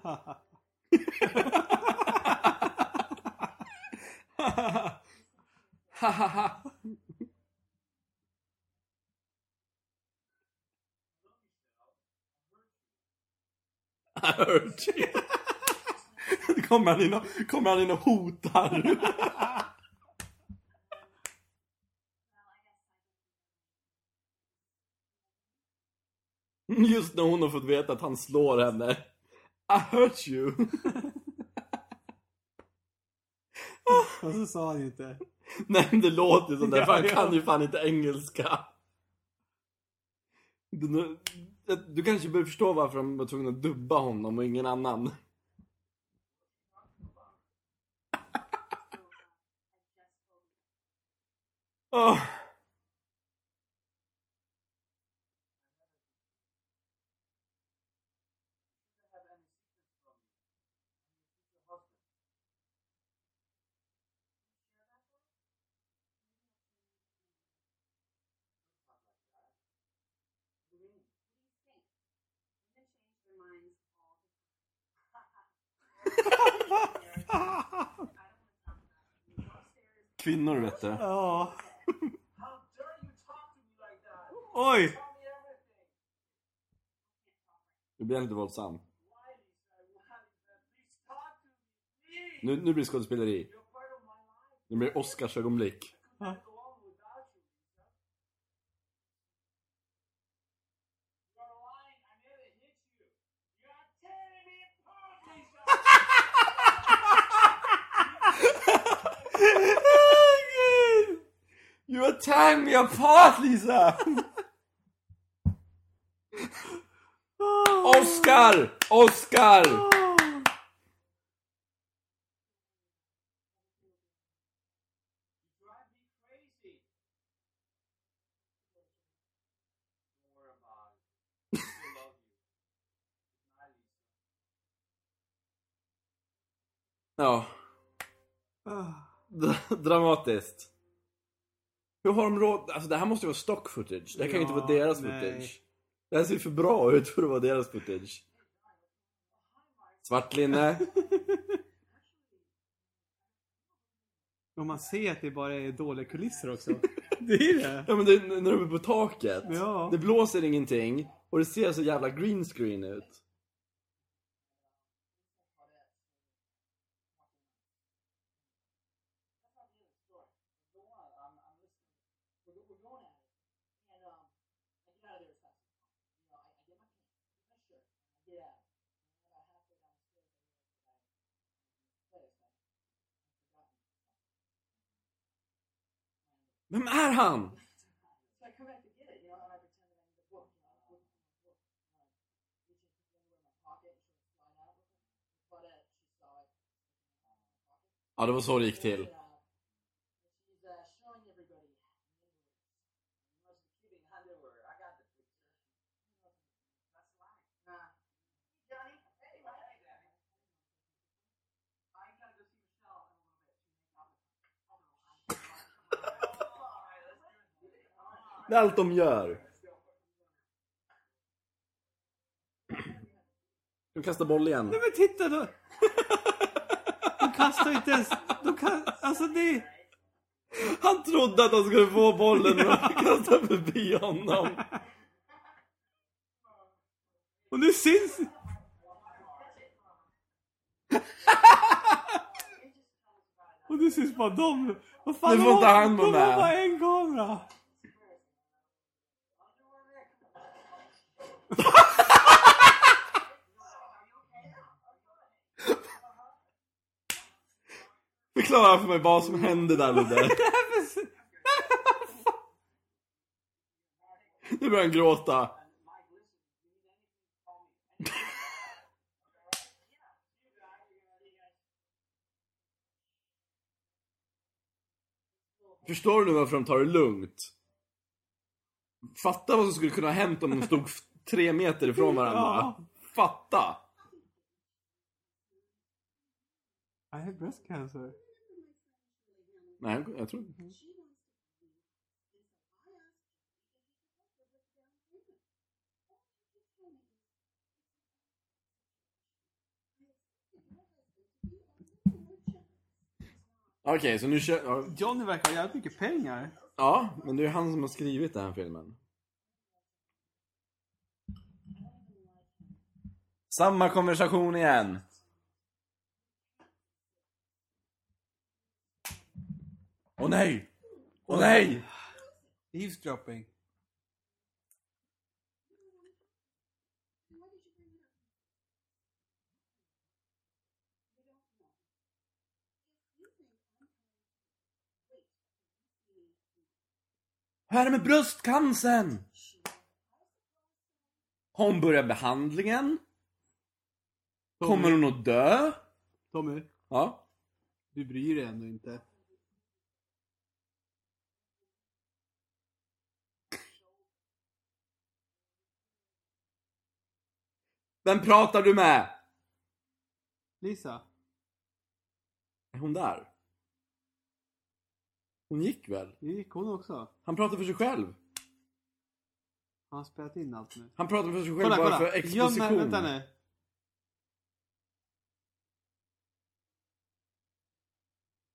hurt you. Kommer han in och, kommer han in och hotar. Just när hon har fått veta att han slår henne. I hurt you. <laughs> Och så sa han ju inte. Nej men det låter ju sådär, för han Ja, ja. kan ju fan inte engelska. Du, du kanske börjar förstå varför de var tvungna att dubba honom och ingen annan. Åh. <laughs> <laughs> Kvinnor vet du. Ja. <laughs> Oj! Nu blir han lite våldsam. Nu, nu blir det skådespeleri. Nu blir det Oscarsögonblick. I Oh, you are tearing me apart Lisa! Oh. Oscar! Oscar! drive me crazy. Ja. <laughs> Dramatiskt. Hur har de råd? Alltså det här måste ju vara stock footage. Det här kan ju inte vara Ja, deras nej. footage. Det här ser för bra ut för att vara deras footage. Svart linne. <laughs> Och man ser att det bara är dåliga kulisser också. <laughs> Det är det. Ja men det, när de är på taket. Ja. Det blåser ingenting. Och det ser så jävla green screen ut. Vem är han? Ja, det var så det gick till. Det är allt de gör. De kastar boll igen. Nej men titta då! De kastar inte ens... De kan, alltså det... Han trodde att han skulle få bollen de kastade förbi honom. Och nu syns... Och nu syns bara de. Vad fan, Du får de inte han vara De har bara en kamera. <laughs> Förklara för mig vad som hände där Ludde. <laughs> Nu börjar han gråta. Förstår du nu varför de tar det lugnt? Fatta vad som skulle kunna ha hänt om de stod tre meter ifrån varandra. Ja. Fatta! I have breast cancer. Nej, jag tror Okej, så nu kör... ja. Johnny verkar ha jävligt mycket pengar. Ja, men det är ju han som har skrivit den här filmen. Samma konversation igen. Åh nej! Åh nej! Eavesdropping. Hur är det med bröstcancern? Har hon börjat behandlingen? Kommer hon att dö? Tommy, Ja. du bryr dig ändå inte. Vem pratar du med? Lisa? Är hon där? Hon gick väl? Det gick hon också. Han pratar för sig själv. Han har spelat in allt nu. Han pratar för sig själv Kolla, bara kolla! för exposition. henne, vänta nu.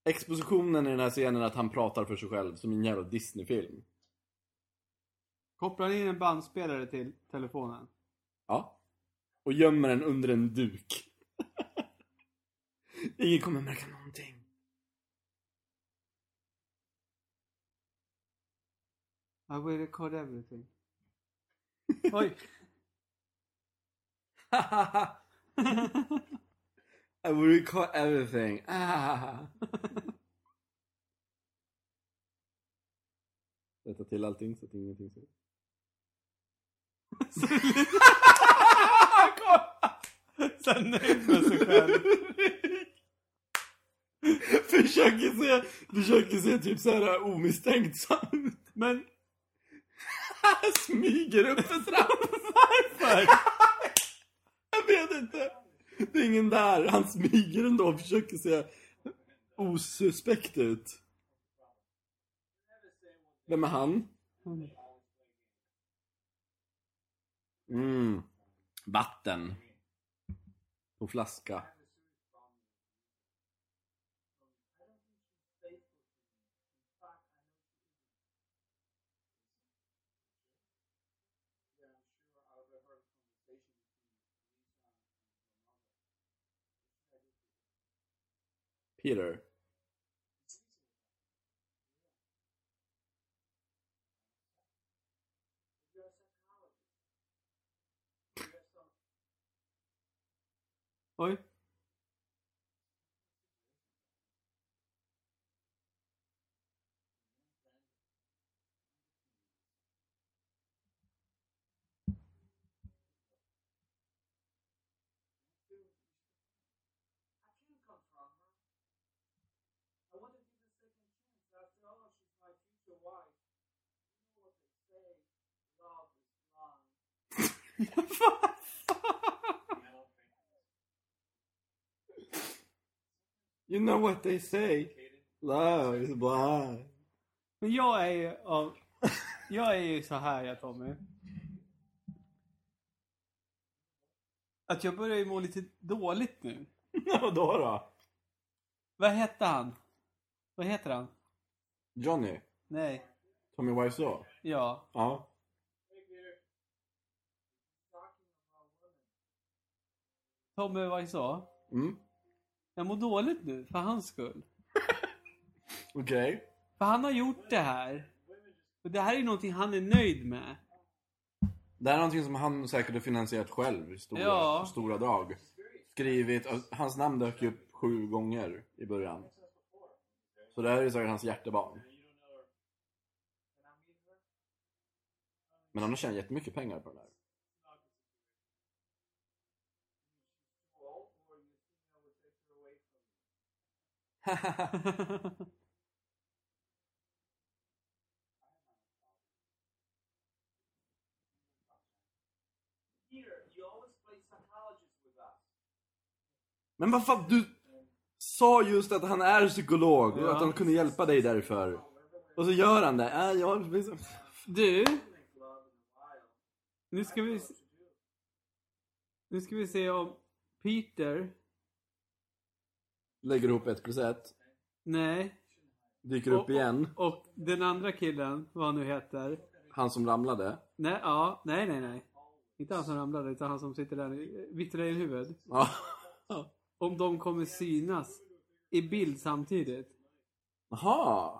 Expositionen i den här scenen är att han pratar för sig själv som i en jävla Disney-film. Kopplar in en bandspelare till telefonen. Ja. Och gömmer den under en duk. <laughs> Ingen kommer märka någonting. I will record everything. Oj! <laughs> <laughs> I will record everything. Ah. <laughs> Rätta till allting så att ingenting ser <laughs> Sen nöjd med sig själv. <laughs> försöker se, försöker se typ såhär ut. Men Smyger upp för trappan. varför? Jag vet inte. Det är ingen där. Han smyger ändå och försöker se osuspekt ut. Vem är han? Mm. Vatten. På flaska. Peter. Oj. I can't confront her. I want to give her a second chance. After all, she's my future wife. You know what they say, love is blind. <laughs> You know what they say. Love is blind. Men jag är ju av... Jag är ju så här jag Tommy. Att jag börjar ju må lite dåligt nu. <laughs> Vadå då? Vad hette han? Vad heter han? Johnny? Nej. Tommy Wiseau? Ja. Ja. Tommy Wiseau. Mm. Jag mår dåligt nu, för hans skull. <laughs> Okej. För han har gjort det här. Och det här är någonting han är nöjd med. Det här är någonting som han säkert har finansierat själv i stora, Ja. stora drag. Skrivit, hans namn dök ju upp sju gånger i början. Så det här är säkert hans hjärtebarn. Men han har tjänat jättemycket pengar på det här. Peter, you always play psychologist with us. Men vad fan, du sa just att han är psykolog och Ja. att han kunde hjälpa dig därför. Och så gör han det. Äh, jag... Du. Nu ska vi... Nu ska vi se om Peter... Lägger ihop ett plus ett. Nej. Dyker upp Och- igen. Och den andra killen, vad han nu heter. Han som ramlade. Nej, ja, nej, nej, nej. Inte han som ramlade, utan han som sitter där, vittrar i huvudet. Ja. <laughs> Om de kommer synas i bild samtidigt. Jaha.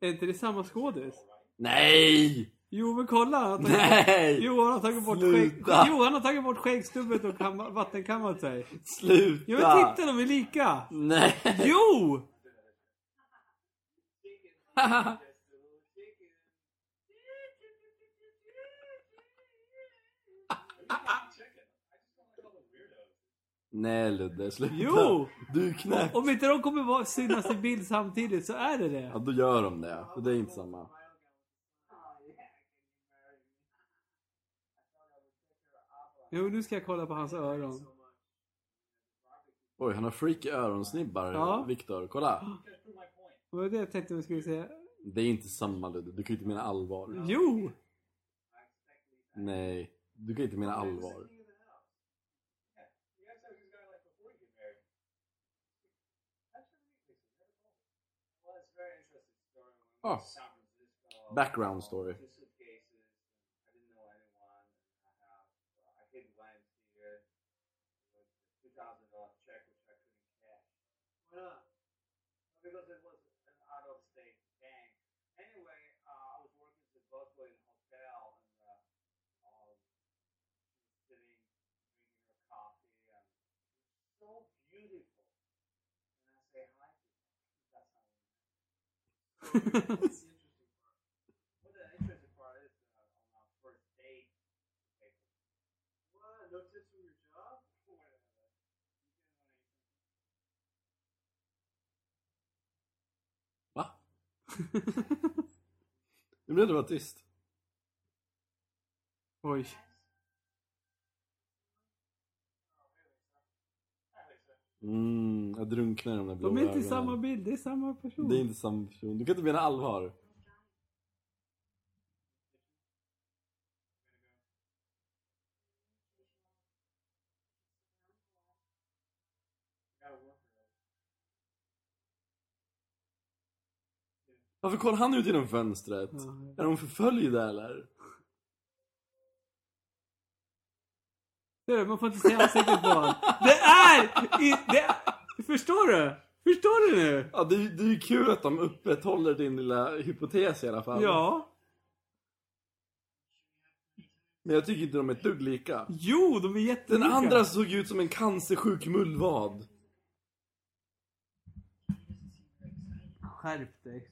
Är inte det samma skådis? Nej! Jo, men kolla! Han tagit Nej! Jo, han har tagit bort skägg... Sluta! Jo, han har tagit bort skäggstubbet och kam... vattenkammat sig. Sluta! Jo, men titta, de är lika! Nej! Jo! Nej Ludde, sluta. Jo! Du är knäpp. Om inte de kommer vara- synas i bild samtidigt så är det Ja, det. då gör de det. För det är inte samma. Jo, nu ska jag kolla på hans öron. Oj, han har freaky öronsnibbar, Ja. Viktor. Kolla. Vad var det jag tänkte vi skulle säga? Det är inte samma Ludde. Du kan ju inte mena allvar. Jo! Nej, du kan inte mena allvar. Well, it's a Va? Nu blev det bara tyst. Oj. Mm, jag drunknar i de där blå De är inte i samma bild, det är samma person. Det är inte samma person. Du kan inte mena allvar. Varför kollar han ut genom fönstret? Mm. Är de förföljda eller? Du, man får inte se ansiktet på honom. Det är! Det är förstår du? Förstår du nu? Ja, det, är- det är ju kul att de upprätthåller din lilla hypotes i alla fall. Ja. Men jag tycker inte de är ett dugg lika. Jo, de är Den jättelika. andra såg ut som en cancersjuk mullvad. Skärp dig.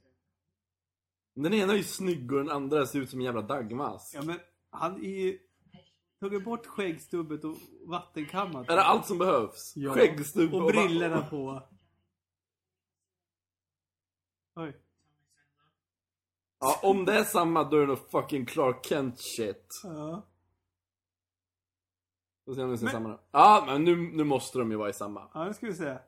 Den ena är ju snygg och den andra ser ut som en jävla dagmask. Ja men han är ju... Tagit bort skäggstubbet och vattenkammat. Är det allt som behövs? Ja. Skäggstubb Och brillorna på. Oj. Ja, om det är samma då är det nog fucking Clark Kent shit. Ja. Får se om det ser Men- samma då. Ja, men nu, nu måste de ju vara i samma. Ja, nu ska vi se.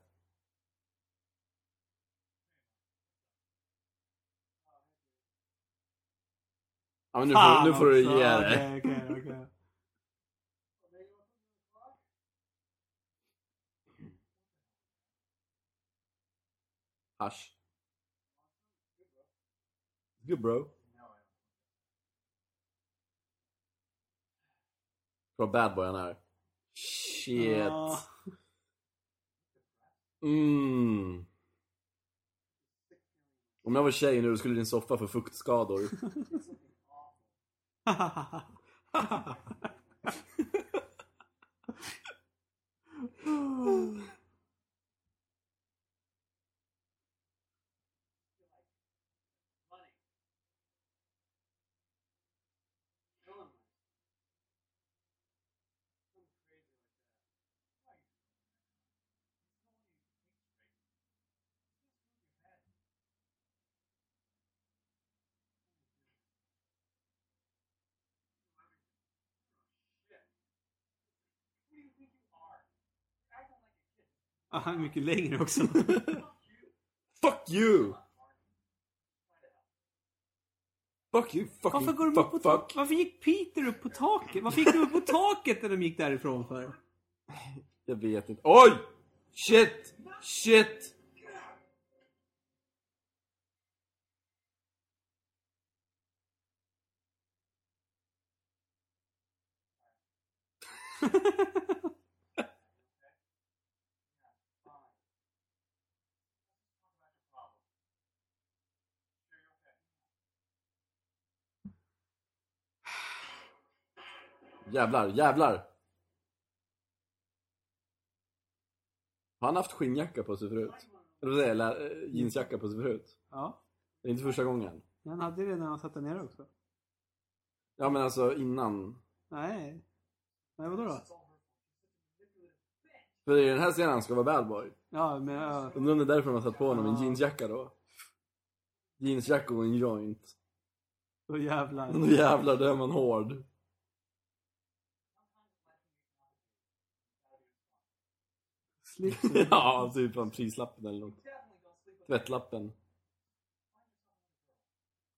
Ja, men nu får, nu får du ge dig. Okej, okej, okej. Hasch. Good bro. Vad bad boy han är. Shit. Mm. Om jag var tjej nu skulle din soffa få fuktskador. <laughs> <laughs> <laughs> Ja, han är mycket längre också. <laughs> Fuck you! Fuck you, fucking Varför går de fuck, upp på fuck. Varför gick Peter upp på taket? Varför gick de upp på taket när de gick därifrån för? Jag vet inte. Oj! Shit! Shit! <laughs> Jävlar, jävlar! Har han haft skinnjacka på sig förut? Eller eh, Jeansjacka på sig förut? Ja. Det är inte första gången. Han hade det när han satt där nere också. Ja men alltså innan. Nej. Nej, vadå då? För i den här scenen ska vara bad boy. Ja, men... Ja. Undrar om det är därför de har satt på honom en Ja. jeansjacka då? Jeansjacka och en joint. Då jävlar. Nu jävlar, då är man hård. Slipsen. <laughs> ja, alltså, typ från prislappen eller något. Tvättlappen.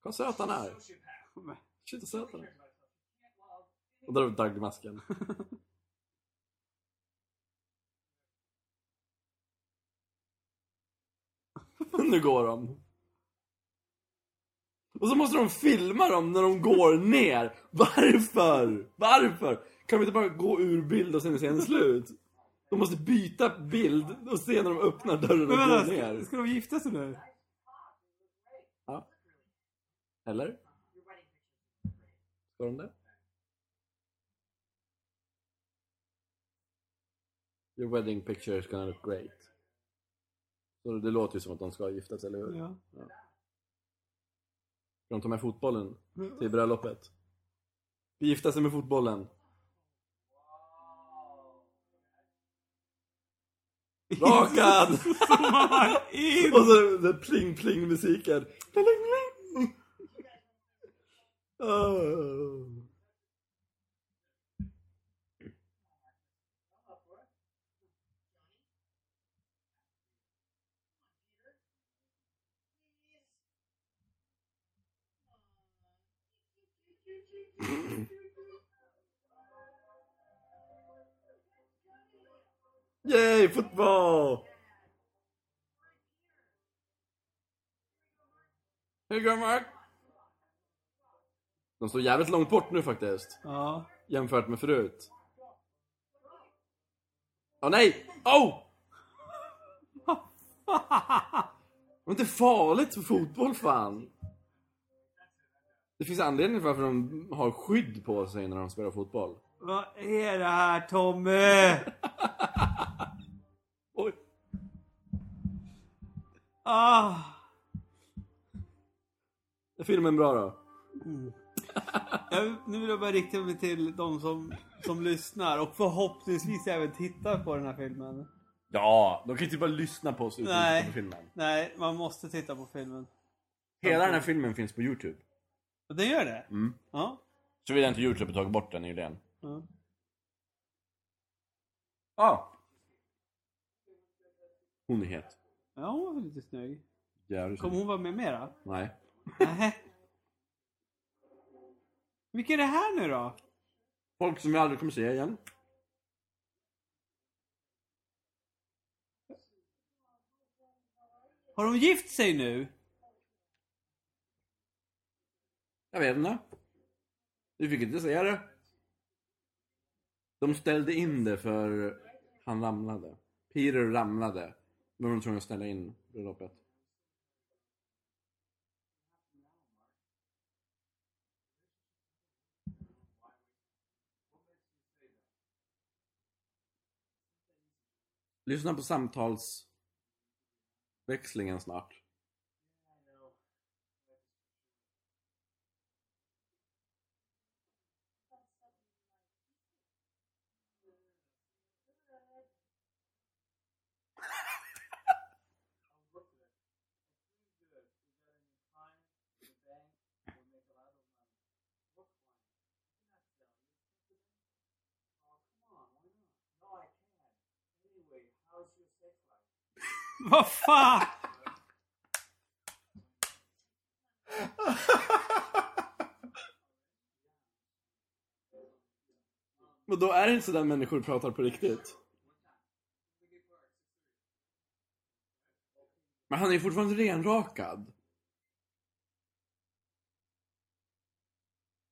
Vad söt han är. Shit vad söt han är. Och där har vi dagmasken. <laughs> nu går de. Och så måste de filma dem när de går ner. Varför? Varför? Kan vi inte bara gå ur bild och sen är scenen slut? De måste byta bild och se när de öppnar dörren och går ner. ska, de gifta sig nu? Ja. Eller? Ska de det? Your wedding picture is gonna look great. Så det låter ju som att de ska gifta sig, eller hur? Ja. Ska de ta med fotbollen till bröllopet? Gifta sig med fotbollen. Rakad! In! Och så den pling pling musiken. Pling pling. Oh. Yay, football! Hej gammal! De står jävligt långt bort nu faktiskt. Ja. Jämfört med förut. Åh nej! Oh! Det var inte farligt för fotboll fan. Det finns anledning till varför de har skydd på sig när de spelar fotboll. Vad är det här Tommy? <laughs> Ah. Är filmen bra då? Jag, nu vill jag bara rikta mig till de som, som lyssnar och förhoppningsvis även tittar på den här filmen. Ja, de kan inte bara lyssna på oss utan att Nej. titta på filmen. Nej, man måste titta på filmen. Hela den här filmen finns på Youtube. Och den gör det? Mm. Ja. Så vill jag inte Youtube tagit bort den nyligen. ja. Ah. Hon är het. Ja, hon var lite snygg. Jävligt Kommer hon vara med mera? Nej. Nej. Vilka är det här nu då? Folk som jag aldrig kommer se igen. Har de gift sig nu? Jag vet inte. Du fick inte säga det. De ställde in det för han ramlade. Peter ramlade. Var de tvungna att ställa in bröllopet. Lyssna på samtalsväxlingen snart. Vad fan? Men då är det inte så där människor pratar på riktigt. Men han är fortfarande renrakad.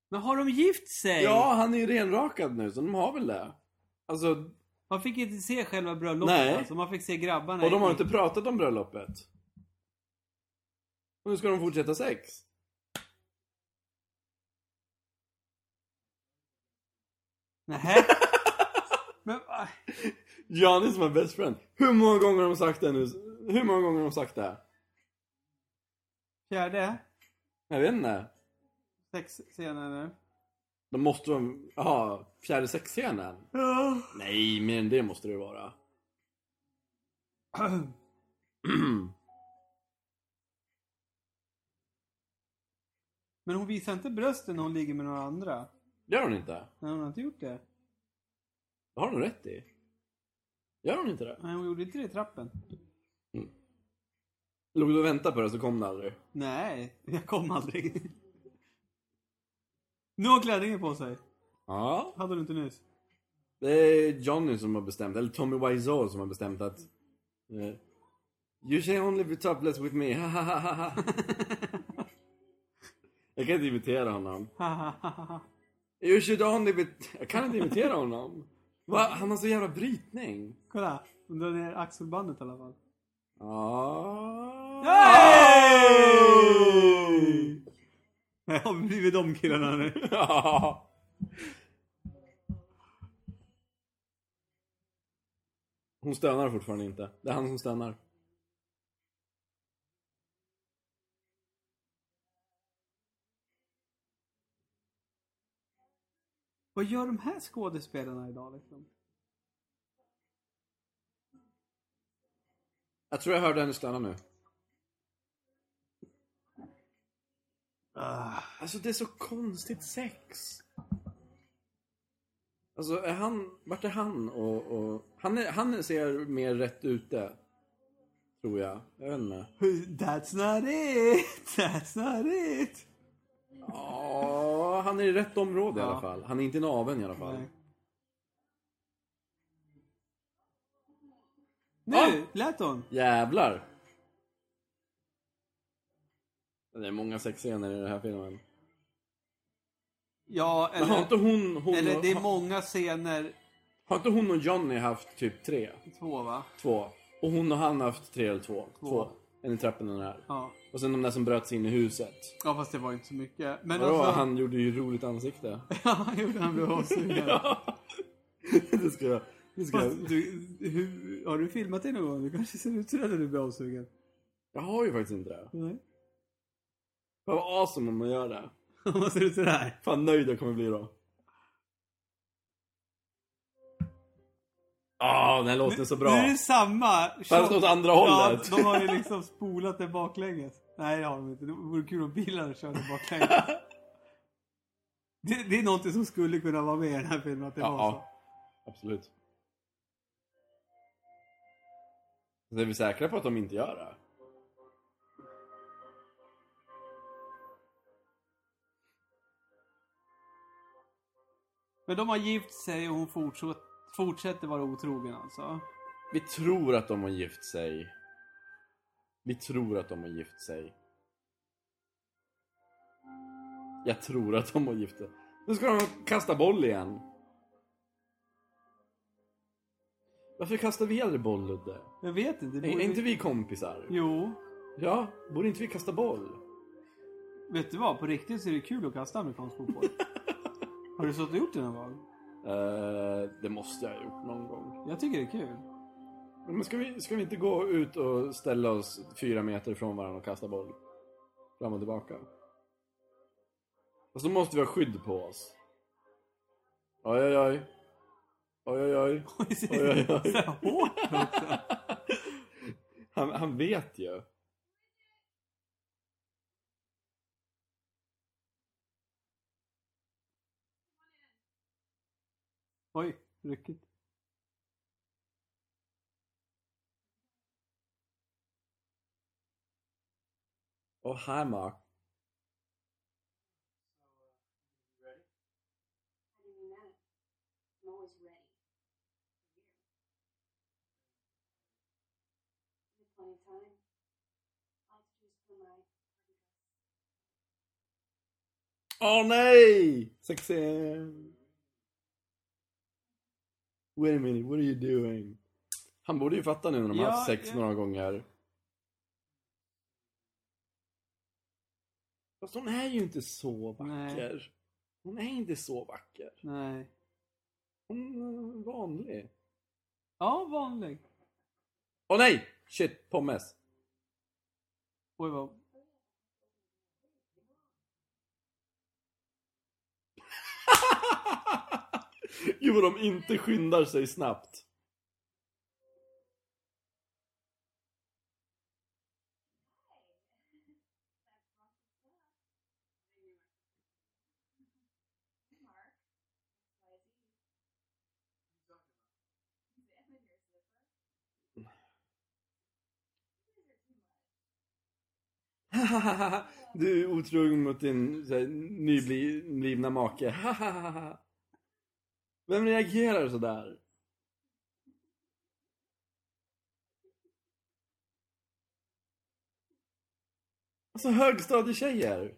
Men har de gift sig? Ja, han är ju renrakad nu, så de har väl det. Alltså, Man fick inte se själva bröllopet Nej. alltså. Man fick se grabbarna. och de har i- inte pratat om bröllopet. Och nu ska de fortsätta sex. Nähä? <laughs> Men va? Jan is my best friend. Hur många gånger har de sagt det nu? Hur många gånger har de sagt det? Fjärde? Jag vet inte. Sex scener nu. De måste de... Jaha, fjärde sexscenen? Ja. Nej, mer än det måste det vara. <clears throat> Men hon visar inte brösten när hon ligger med några andra. Gör hon inte? Nej, hon har inte gjort det. Det har hon rätt i. Gör hon inte det? Nej, hon gjorde inte det i trappen. Låg du och väntade på det så kom det aldrig. Nej, jag kom aldrig. Nu har klänningen på sig. Ja. Hade du inte nyss? Det är Johnny som har bestämt, eller Tommy Wiseau som har bestämt att... eh, you shall only be topless with me, <laughs> <laughs> Jag kan inte imitera honom. <laughs> You should only be... Jag kan inte imitera honom. Va? Han har så jävla brytning. Kolla, hon drar ner axelbandet i alla fall. Ah. Hey! Jag <laughs> har blivit de killarna nu. Ja. <laughs> Hon stönar fortfarande inte. Det är han som stönar. Vad gör de här skådespelarna idag liksom? Jag tror jag hörde henne stöna nu. Alltså det är så konstigt sex. Alltså är han, vart är han och, och han, är, han ser mer rätt ute. Tror jag. Jag vet inte. That's not it! <laughs> That's not it! Ja, han är i rätt område i alla fall. Han är inte naven i alla fall. Nej. Nu! Ja. Lät hon? Jävlar. Det är många sexscener i den här filmen. Ja, Men har inte hon, hon eller det är många scener. har inte hon och Johnny haft typ tre? Två va? Två. Och hon och han har haft tre eller två? Två. Två. En i trappan och den här. Ja. Och sen de där som bröt sig in i huset. Ja, fast det var inte så mycket. Men Vadå, alltså... han gjorde ju roligt ansikte. <laughs> Ja, han gjorde han blev avsugen. <laughs> det ska jag... Det ska Fast jag... du, hur, har du filmat det någon gång? Du kanske ser ut sådär när du blir avsugen. jag har ju faktiskt inte det. Nej. Vad var awesome om man gör det. <laughs> Vad ser ut sådär? Fan nöjd jag kommer bli då. Ah, den här låten är så bra. Nu är det samma. Fast åt andra Ja, hållet. de har ju liksom spolat det baklänges. Nej, det har de inte. Det vore kul om bilarna körde baklänges. <laughs> det, det är någonting som skulle kunna vara med i den här filmen. Att det var så. Ja, absolut. Så är vi säkra på att de inte gör det? Men de har gift sig och hon fortsätter, fortsätter vara otrogen alltså. Vi tror att de har gift sig. Vi tror att de har gift sig. Jag tror att de har gift sig. Nu ska de kasta boll igen. Varför kastar vi aldrig boll, Ludde? Jag vet inte. Är, är inte vi kompisar? Jo. Ja, borde inte vi kasta boll? Vet du vad? På riktigt så är det kul att kasta amerikansk fotboll. <laughs> har du stått och gjort det någon gång? Eh, det måste jag ha gjort någon gång. Jag tycker det är kul. Men ska vi, ska vi inte gå ut och ställa oss fyra meter ifrån varandra och kasta boll? Fram och tillbaka. Fast då måste vi ha skydd på oss. Oj, oj, oj. Oj, oj, oj. Oj, Oj, oj. Så. <laughs> Han, han vet ju. Oj, ryckigt. Och här Mark. How do you mean Wait a minute, what are you doing? Han borde ju fatta nu när de har Ja, haft sex ja. några gånger. Fast hon är ju inte så vacker. Hon är inte så vacker. Nej. Hon är vanlig. Ja, vanlig. Åh nej! Shit, pommes. Oj, vad... <laughs> Gud vad de inte skyndar sig snabbt. <laughs> Du är otrogen mot din här, nyblivna make. <laughs> Vem reagerar sådär? Alltså högstadietjejer.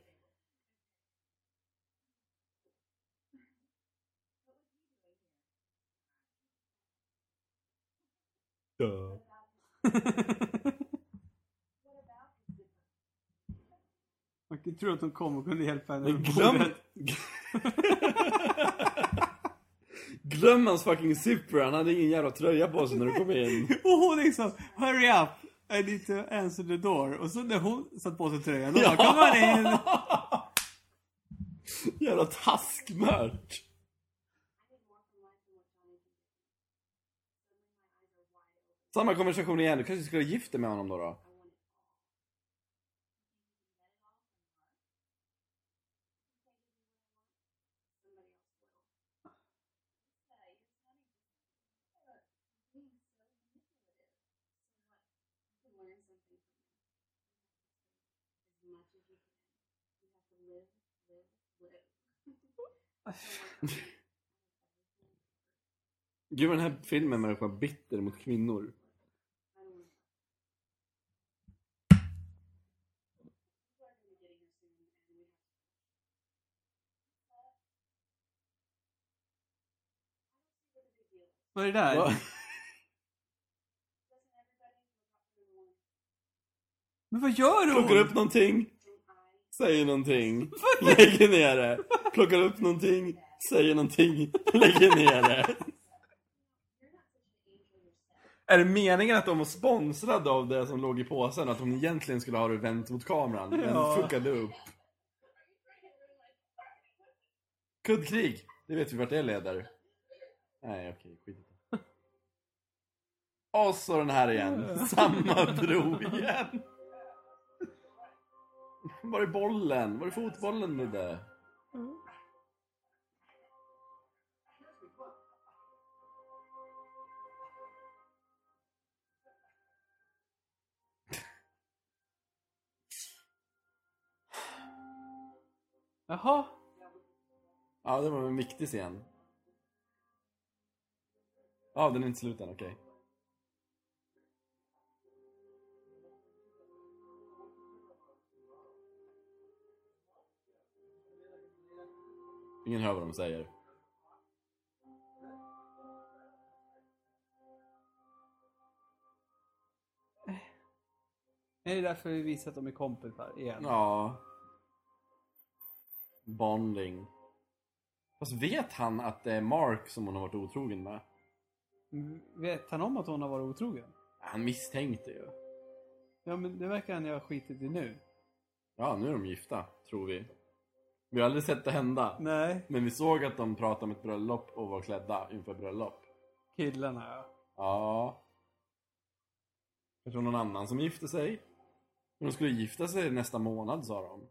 Ja. Man kan tro att de kom och kunde hjälpa henne. Men glöm... <laughs> <laughs> glöm hans fucking zipper, han hade ingen jävla tröja på sig när du kom in. <laughs> Och hon liksom, hurry up, I need to answer the door. Och så när hon satt på sig tröjan, då bara, kom on in. <laughs> Jävla taskmört. Samma konversation igen, du kanske skulle gifta med honom då? då? Gud vad den här filmen verkar vara bitter mot kvinnor. Vad är det där? Men vad gör hon? Plockar upp någonting. Säger någonting. <laughs> Lägger ner det. Plockar upp någonting. Säger någonting. <laughs> Lägger ner det. Är det meningen att de var sponsrade av det som låg i påsen? Att hon egentligen skulle ha det vänt mot kameran? Men Ja. fuckade upp. Kuddkrig. Det vet vi vart det leder. Nej, okej. skit. Och så den här igen. Samma bro igen. Var är bollen? Var är fotbollen med det? Jaha. Ja, det var en viktig scen. Ja, den är inte slut än, okej. Ingen hör vad de säger. Är det därför vi visar att de är kompisar igen? Ja. Bonding. Fast vet han att det är Mark som hon har varit otrogen med? Mm, Vet han om att hon har varit otrogen? Han misstänkte ju. Ja, men det verkar han ju ha skitit i nu. Ja, nu är de gifta, tror vi. Vi har aldrig sett det hända. Nej. Men vi såg att de pratade om ett bröllop och var klädda inför bröllop. Killarna, ja. Ja. Kanske någon annan som gifte sig. Men de skulle gifta sig nästa månad sa de.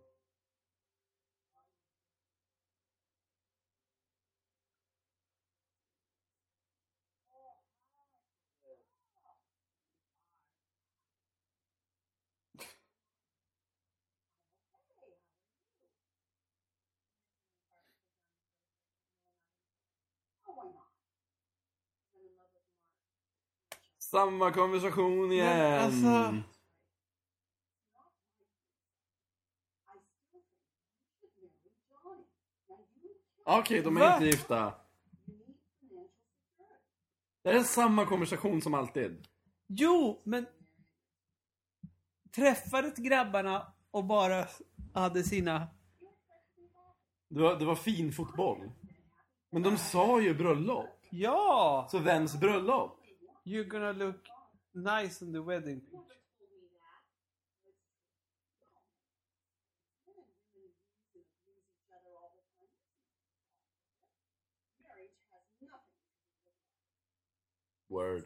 Samma konversation igen! alltså- Okej, de är Va? inte gifta. Det är samma konversation som alltid. Jo, men... Träffades grabbarna och bara hade sina... Det var, det var fin fotboll. Men de sa ju bröllop. Ja! Så vems bröllop? You're gonna look nice on the wedding picture. Word.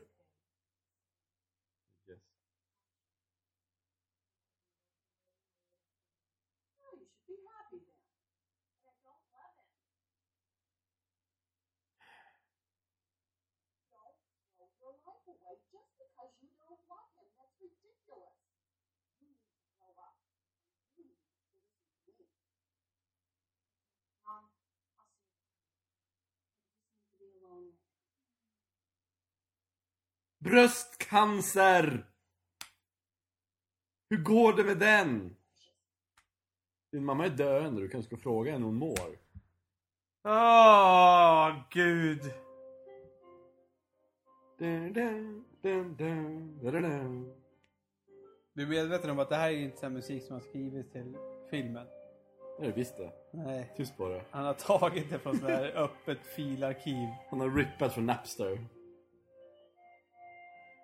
Bröstcancer! Hur går det med den? Din mamma är döende, du kanske ska fråga henne hur hon mår. Åh, gud! Dun, dun, dun, dun, dun, dun. Du är medveten om att det här är inte här musik som har skrivits till filmen? Ja, jag visste det. Nej. Tyst på det. Han har tagit det från sån här <laughs> öppet filarkiv. Han har rippat från Napster.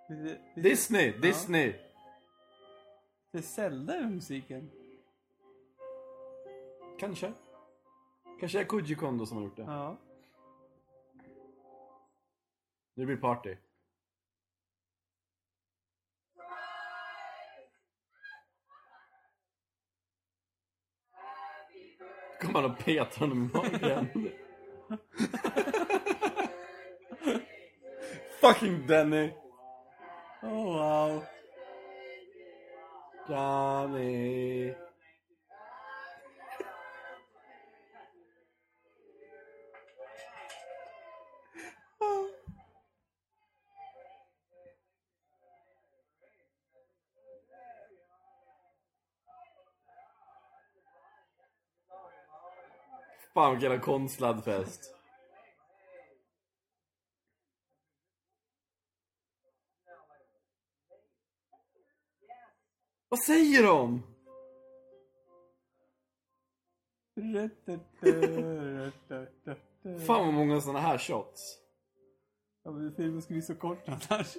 Det, Disney! Disney! det är Zelda i musiken. Kanske. Kanske är Koji Kondo som har gjort det. Ja. Nu blir det party. Kommer han och petar honom i magen. <laughs> Fucking Denny! Oh, wow. Johnny! Fan vilken jävla konstlad fest. Vad säger de? Fan vad många såna här shots. Ja, men filmen skulle bli så kort annars.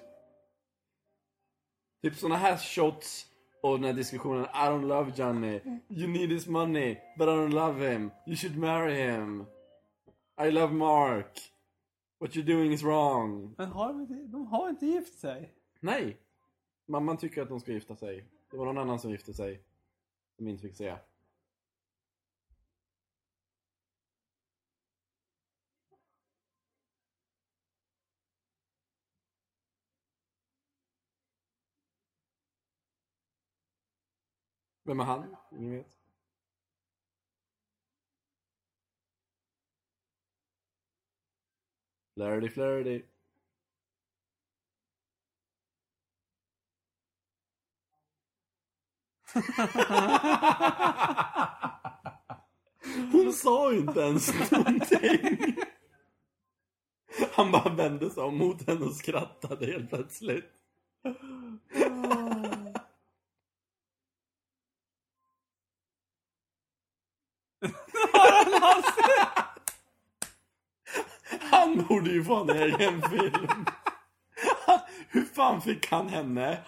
Typ såna här shots och den här diskussionen I don't love Johnny. You need his money, but I don't love him. You should marry him. I love Mark. What you're doing is wrong. Men har de, inte, de har inte gift sig. Nej! Mamman tycker att de ska gifta sig. Det var någon annan som gifte sig. Som inte fick se. Vem är han? Ingen vet. Flirty flirty. <laughs> Hon sa ju inte ens någonting. Han bara vände sig om mot henne och skrattade helt plötsligt. <laughs> Han borde ju få en egen film. <laughs> Hur fan fick han henne?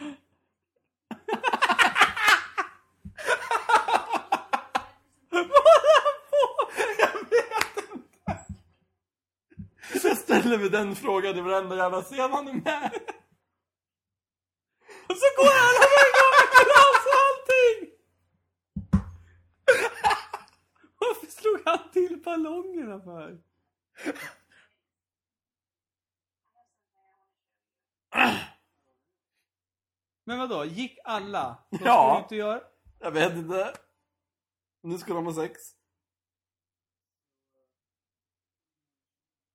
Ställer mig den frågan i varenda jävla scen han är med. Och så går alla varje gång och allting! Varför slog han till ballongerna för? Men vadå, gick alla? Ska Ja. du inte göra... Jag vet inte. Nu ska de ha sex.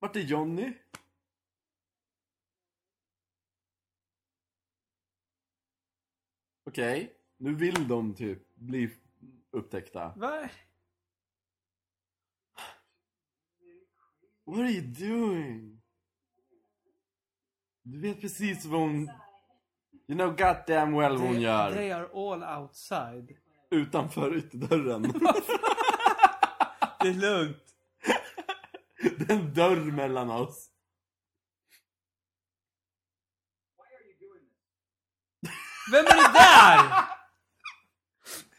Vart är Johnny? Okej, nu vill de typ bli upptäckta. Va? What are you doing? Du vet precis vad hon... You know goddamn well vad hon gör. they are all outside. Utanför ytterdörren. <laughs> Det är lugnt. Det är en dörr mellan oss. Vem är det där?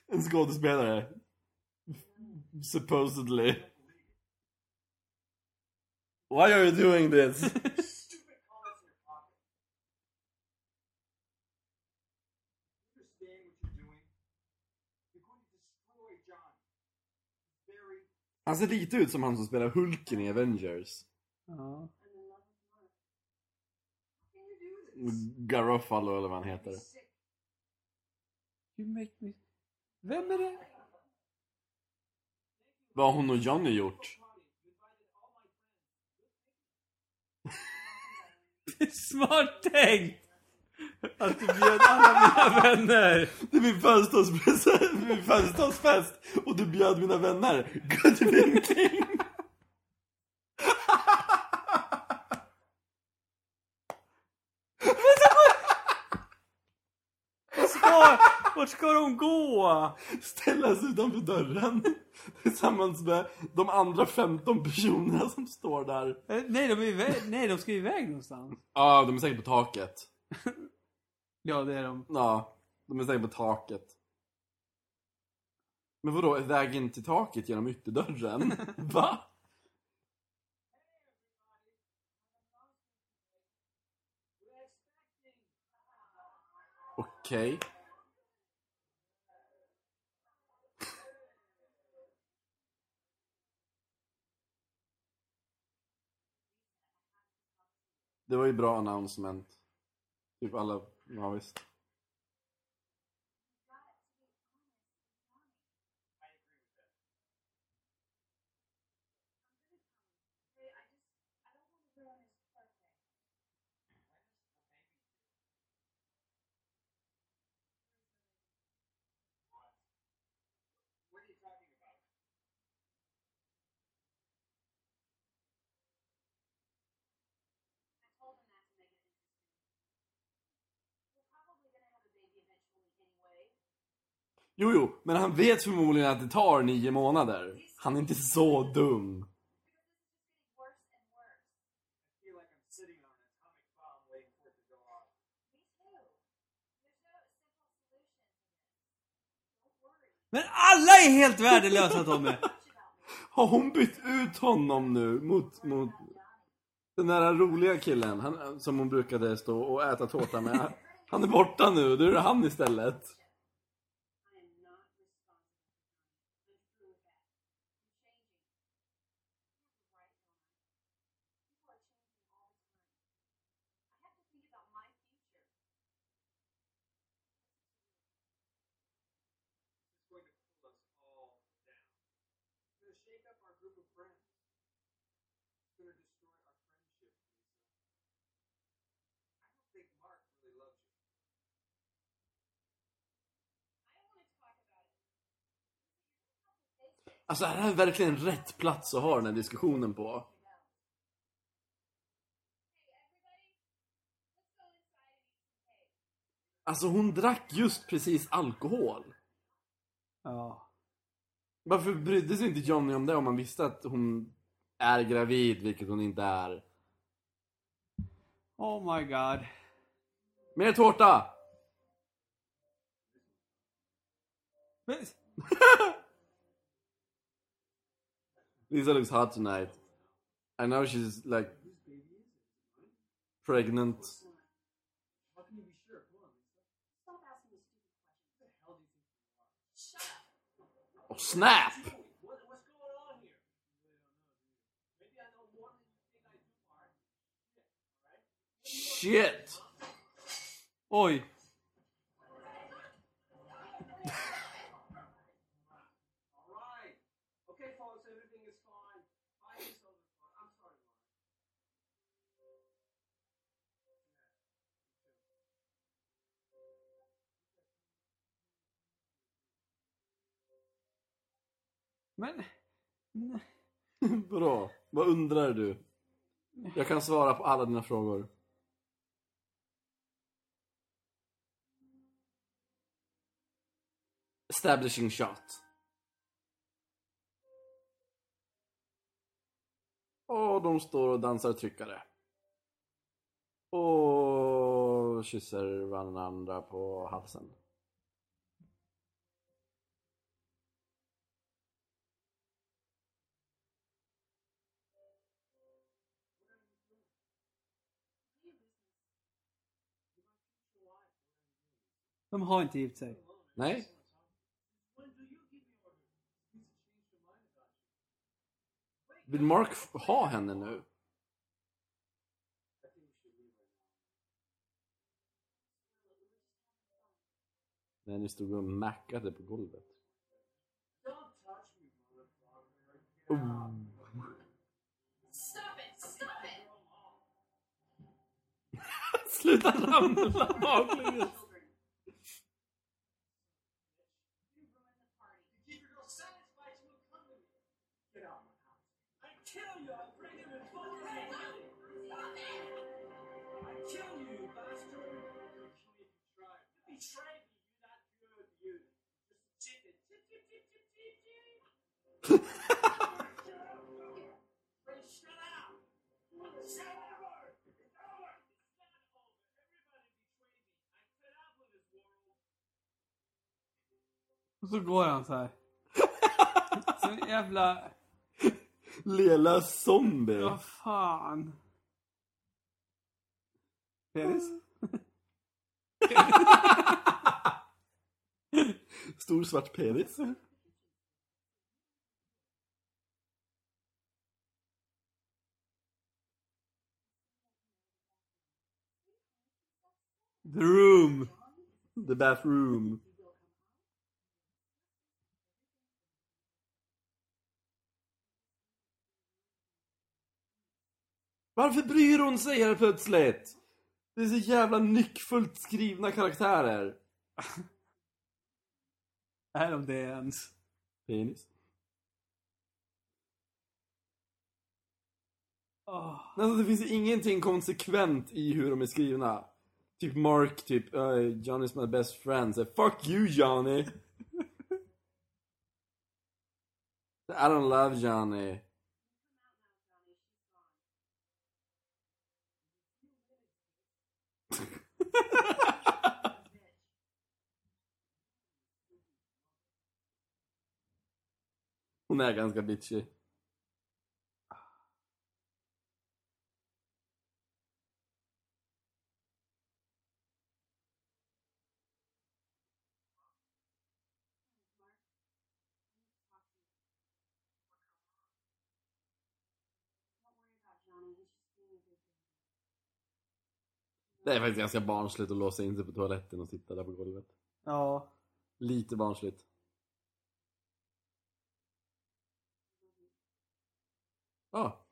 En skådespelare. Supposedly. Why are you doing this? <laughs> understand what you're doing? You're going to destroy John. Very Han ser lite ut som han som spelar Hulken i Avengers. Ja. Garofalo eller vad han heter. You make me... Vem är det? Vad har hon och Johnny gjort? Det är smart tänkt! Att du bjöd alla mina vänner. Det är min födelsedagspresent, min födelsedagsfest och du bjöd mina vänner. Good thinking! Vart ska, de gå? Ställa sig utanför dörren tillsammans med de andra 15 personerna som står där. Eh, Nej, de är iväg, nej, de ska iväg någonstans. Ja, de är säkert på taket. Ja, det är de. Ja, de är säkert på taket. Men vadå, vägen till taket genom ytterdörren? <laughs> Va? Okej. Det var ju bra announcement. Typ alla, ja. Jo, jo, men han vet förmodligen att det tar nio månader. Han är inte så dum. Men alla är helt värdelösa Tommy! <laughs> Har hon bytt ut honom nu mot, mot den där roliga killen han, som hon brukade stå och äta tårta med? Han är borta nu, då är det han istället. I am not responsible. I'm through with that. I'm changing. You're right, Donna. People are changing all the time. I have to think about my future. It's going to pull us all down. It's going to shake up our group of friends. It's going to destroy our friendship, Lisa. I don't think Mark really loves you. Alltså det här är verkligen rätt plats att ha den här diskussionen på. Alltså hon drack just precis alkohol. Ja. Varför brydde sig inte Johnny om det om man visste att hon är gravid, vilket hon inte är? Oh my god. Mer tårta! Men, <laughs> Lisa looks hot tonight. I know she's like pregnant. How can you be sure? Come on, Lisa. Stop asking me stupid questions. What the hell do you think you are? Shut up. Oh snap! What, what's going on here? You really don't know, do you? Maybe I know more than you think I do, Mark. Shit, alright? Men... <laughs> nej. Bra. Vad undrar du? Jag kan svara på alla dina frågor. Establishing shot. Och de står och dansar tryckare. Och kysser varandra på halsen. De har inte gift sig. Nej? Vill Mark ha henne nu? Nej, ni stod och mackade på golvet. Oh. Stop it! Stop it! <laughs> Sluta ramla baklänges! Och så går han så här. <laughs> Så jävla... Lilla zombie. Vad fan. Penis? <laughs> Stor svart penis. The room. The bathroom. Varför bryr hon sig helt plötsligt? Det är så jävla nyckfullt skrivna karaktärer. <laughs> Är de det ens? Penis. Åh. Alltså det finns ingenting konsekvent i hur de är skrivna. Typ Mark typ, uh, Johnny's my best friend. Så, Fuck you Johnny! <laughs> I don't love Johnny. <laughs> Hon är ganska bitchig. Det är faktiskt ganska barnsligt att låsa in sig på toaletten och sitta där på golvet. Ja. Lite barnsligt. Ja.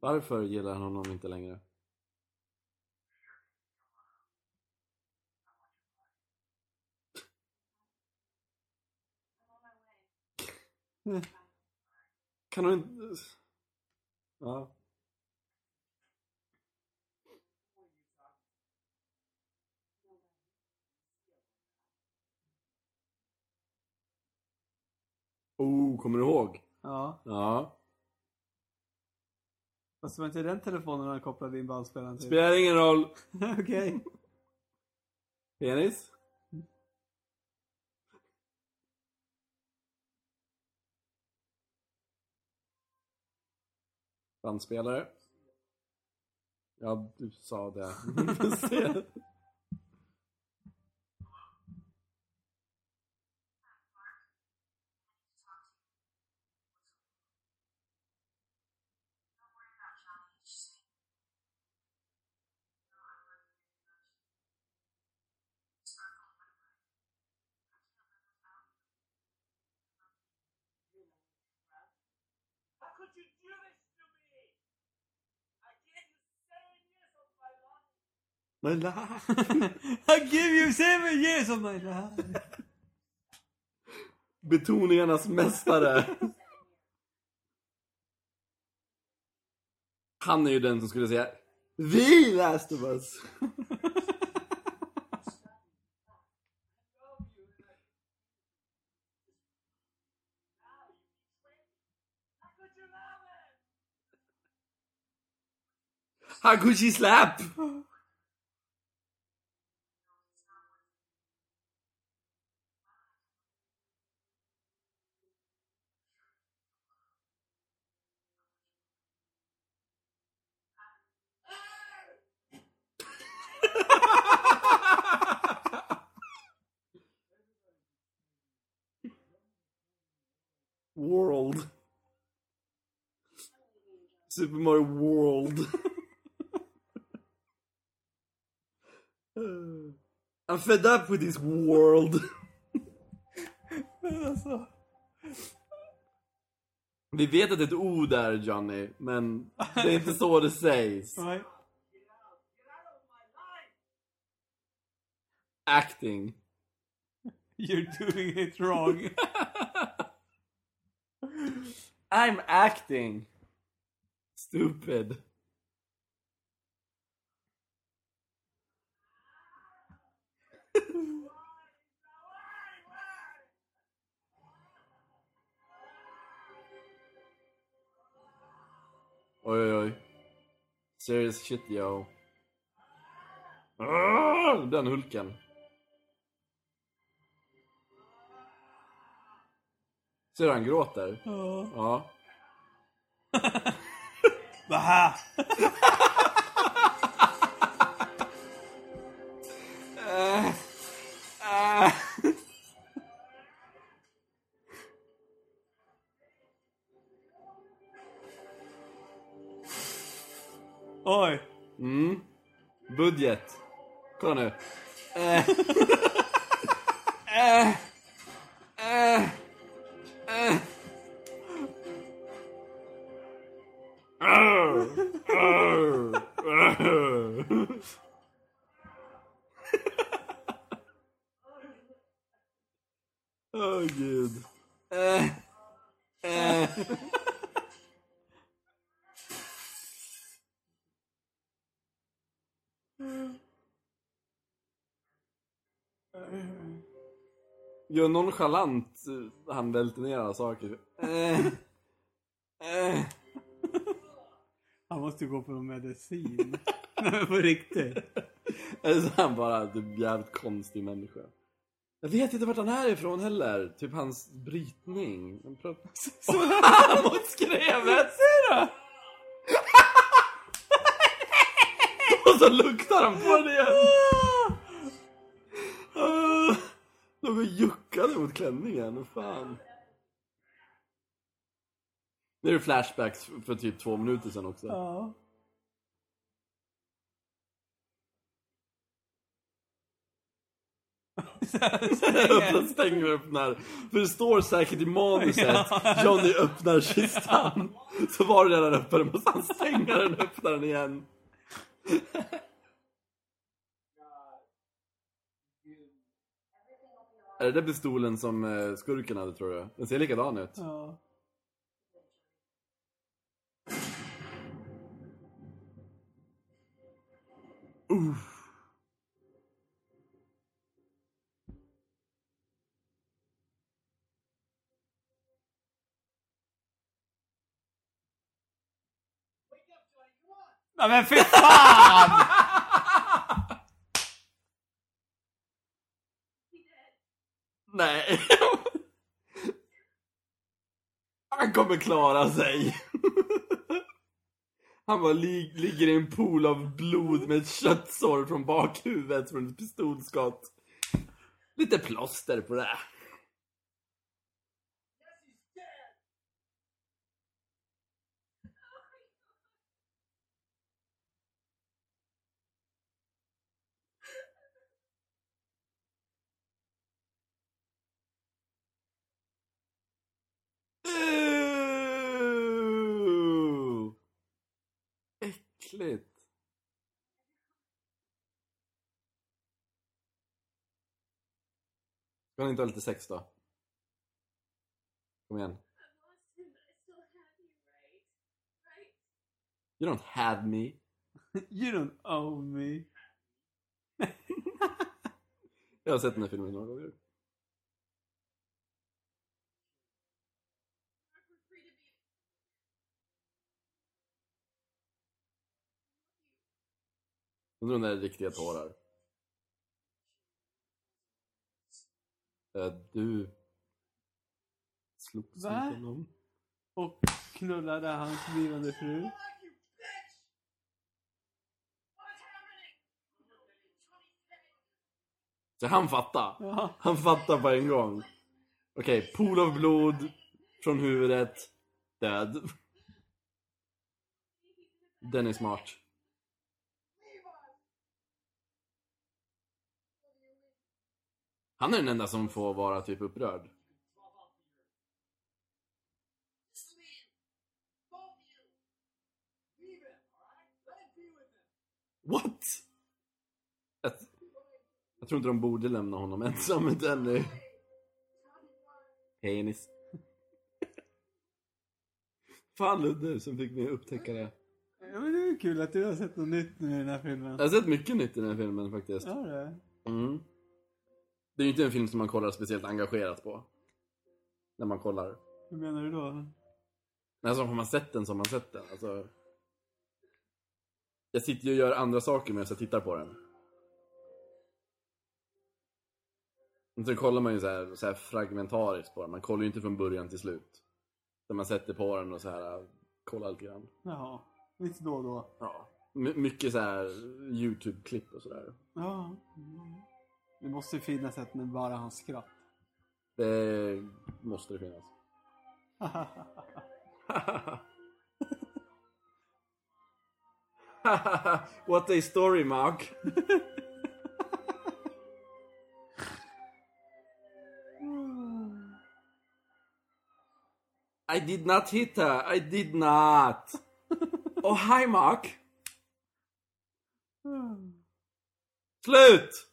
Varför gillar han honom inte längre? <laughs> Kan hon inte... Ja. Oh, kommer du ihåg? Ja. Ja. Fast det var inte den telefonen han kopplade in bandspelaren till. Spelar ingen roll. <laughs> Okej. Penis? Bandspelare? Ja, du sa det. <laughs> <laughs> Vi får se. How could you do this to me? I gave you seven years of my life. Men la- <laughs> I give you seven years of my life. Betoningarnas mästare. Han är ju den som skulle säga The Last of Us. How could she slap? Super Mario World. I'm fed up with this world. alltså. Vi vet att det är ett O där Johnny, men det är inte så det sägs. Nej. Acting. You're doing it wrong. <laughs> I'm acting. Stupid. Oj, oj, oj. Serious shit, yo. Ah, Den Hulken. Ser han gråter? Ja. Ja. <laughs> Baha! Oj. Mm. Budget. Kolla nu. Eh. <laughs> Eh. Eh. Nonchalant, eh, han välter ner alla saker. Eh. Eh. Han måste ju gå på någon medicin. <laughs> Nej men på riktigt. Eller så är han bara typ jävligt konstig människa. Jag vet inte vart han är ifrån heller. Typ hans brytning. Han pratar... <laughs> Mot skrevet! Ser du? <laughs> Och så luktar han på den igen. Ah, De är juckade mot klänningen. Fan. Nu är det flashbacks för typ två minuter sedan också. Ja. <laughs> öppnar, stänger och öppnar. För det står säkert i manuset, <laughs> Johnny öppnar kistan. Så var det redan öppen, måste han stänga den och öppna den igen. Är det den pistolen som eh, skurken hade tror du? Den ser likadan ut. ja. Nej men fy fan! <laughs> Nej. Han kommer klara sig. Han bara lig- ligger i en pool av blod med ett köttsår från bakhuvudet från ett pistolskott. Lite plåster på det. Äckligt. Ska han inte ha lite sex då? Kom igen. You don't have me. <laughs> You don't owe me. <laughs> Jag har sett den här filmen några gånger. Undrar om det är riktiga tårar. Eh, Du slogs Va? mot honom. Och knullade hans blivande fru. Så han fattar. Ja. Han fattar på en gång. Okej, pool av blod från huvudet. Död. Den är smart. Han är den enda som får vara typ upprörd. What? Jag, jag tror inte de borde lämna honom ensam med den. Penis. Fan Ludde som fick mig att upptäcka det. Ja, men det är kul att du har sett något nytt nu i den här filmen. Jag har sett mycket nytt i den här filmen faktiskt. Ja, det. Mm. Det är ju inte en film som man kollar speciellt engagerat på. När man kollar. Hur menar du då? Alltså har man sett den så har man sett den. Alltså... Jag sitter ju och gör andra saker medan jag tittar på den. Och så kollar man ju så här, så här fragmentariskt på den. Man kollar ju inte från början till slut. Så man sätter på den och så här kollar lite grann. Jaha. Lite då och då. Ja. My- mycket så här YouTube-klipp och sådär. Ja. Det måste ju finnas ett med bara hans skratt. Det måste det finnas. <laughs> What a story, Mark. I did not hit her. I did not. Oh, hi, Mark. Slut!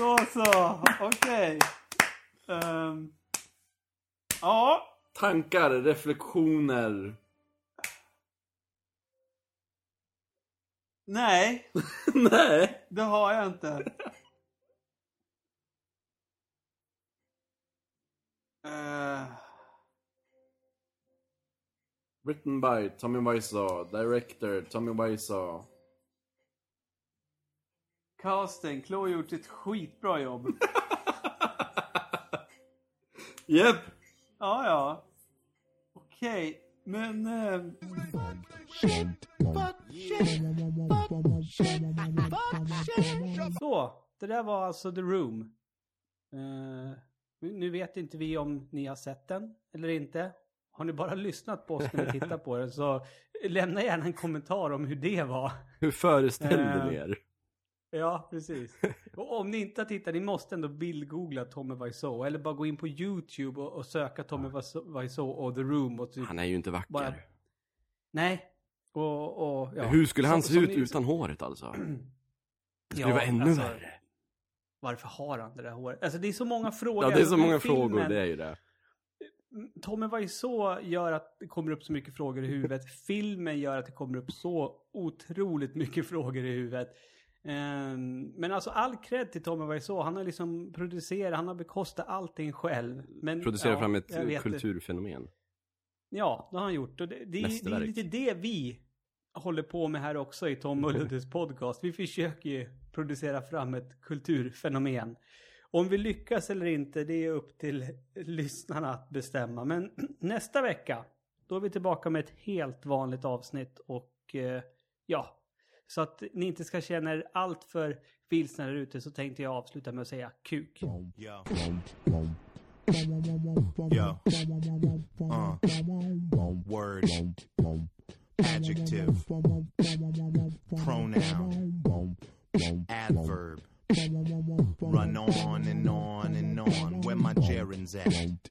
Så så, okej. Ehm, ja, Tankar, reflektioner. nej, <laughs> Nej. det har jag inte. Eh, Written by Tommy Wiseau, director Tommy Wiseau. Casten, Chloe har gjort ett skitbra jobb. <laughs> Japp! ja, ja. Okej, men... eh, Så, det där var alltså The Room. Eh, nu vet inte vi om ni har sett den eller inte. Har ni bara lyssnat på oss när vi tittar på den så lämna gärna en kommentar om hur det var. Hur föreställde Eh, ni er? Ja, precis. <laughs> Och om ni inte har tittat, ni måste ändå bildgoogla Tommy Wiseau. Eller bara gå in på YouTube och, och söka Tommy Wiseau- Wiseau och The Room. Och typ, Han är ju inte vacker. bara... Nej. Och, och, ja. Hur skulle han Som- se som ut ni- utan håret alltså? <clears throat> Det skulle Ja, vara ännu alltså, värre. Varför har han det där håret? Alltså det är så många frågor. Ja, det är så många filmen- frågor, det är ju det. Tommy Wiseau gör att det kommer upp så mycket frågor i huvudet. Filmen gör att det kommer upp så otroligt mycket <laughs> frågor i huvudet. Ehm, men alltså all cred till Tommy Wiseau. Han har liksom producerat, han har bekostat allting själv. Men, Producera ja, fram ett kulturfenomen. Ja, det har han gjort. Och det, det, är- det är lite det vi håller på med här också i Tom och Luddes <laughs> podcast. Vi försöker ju producera fram ett kulturfenomen. Om vi lyckas eller inte, det är upp till lyssnarna att bestämma. Men <clears throat> nästa vecka, då är vi tillbaka med ett helt vanligt avsnitt. Och eh, ja, så att ni inte ska känna er allt för vilsna där ute så tänkte jag avsluta med att säga kuk. Yo. Yo. Uh. Word. Adjective. Pronoun. Adverb. Run on and on and on. Where my gerunds at?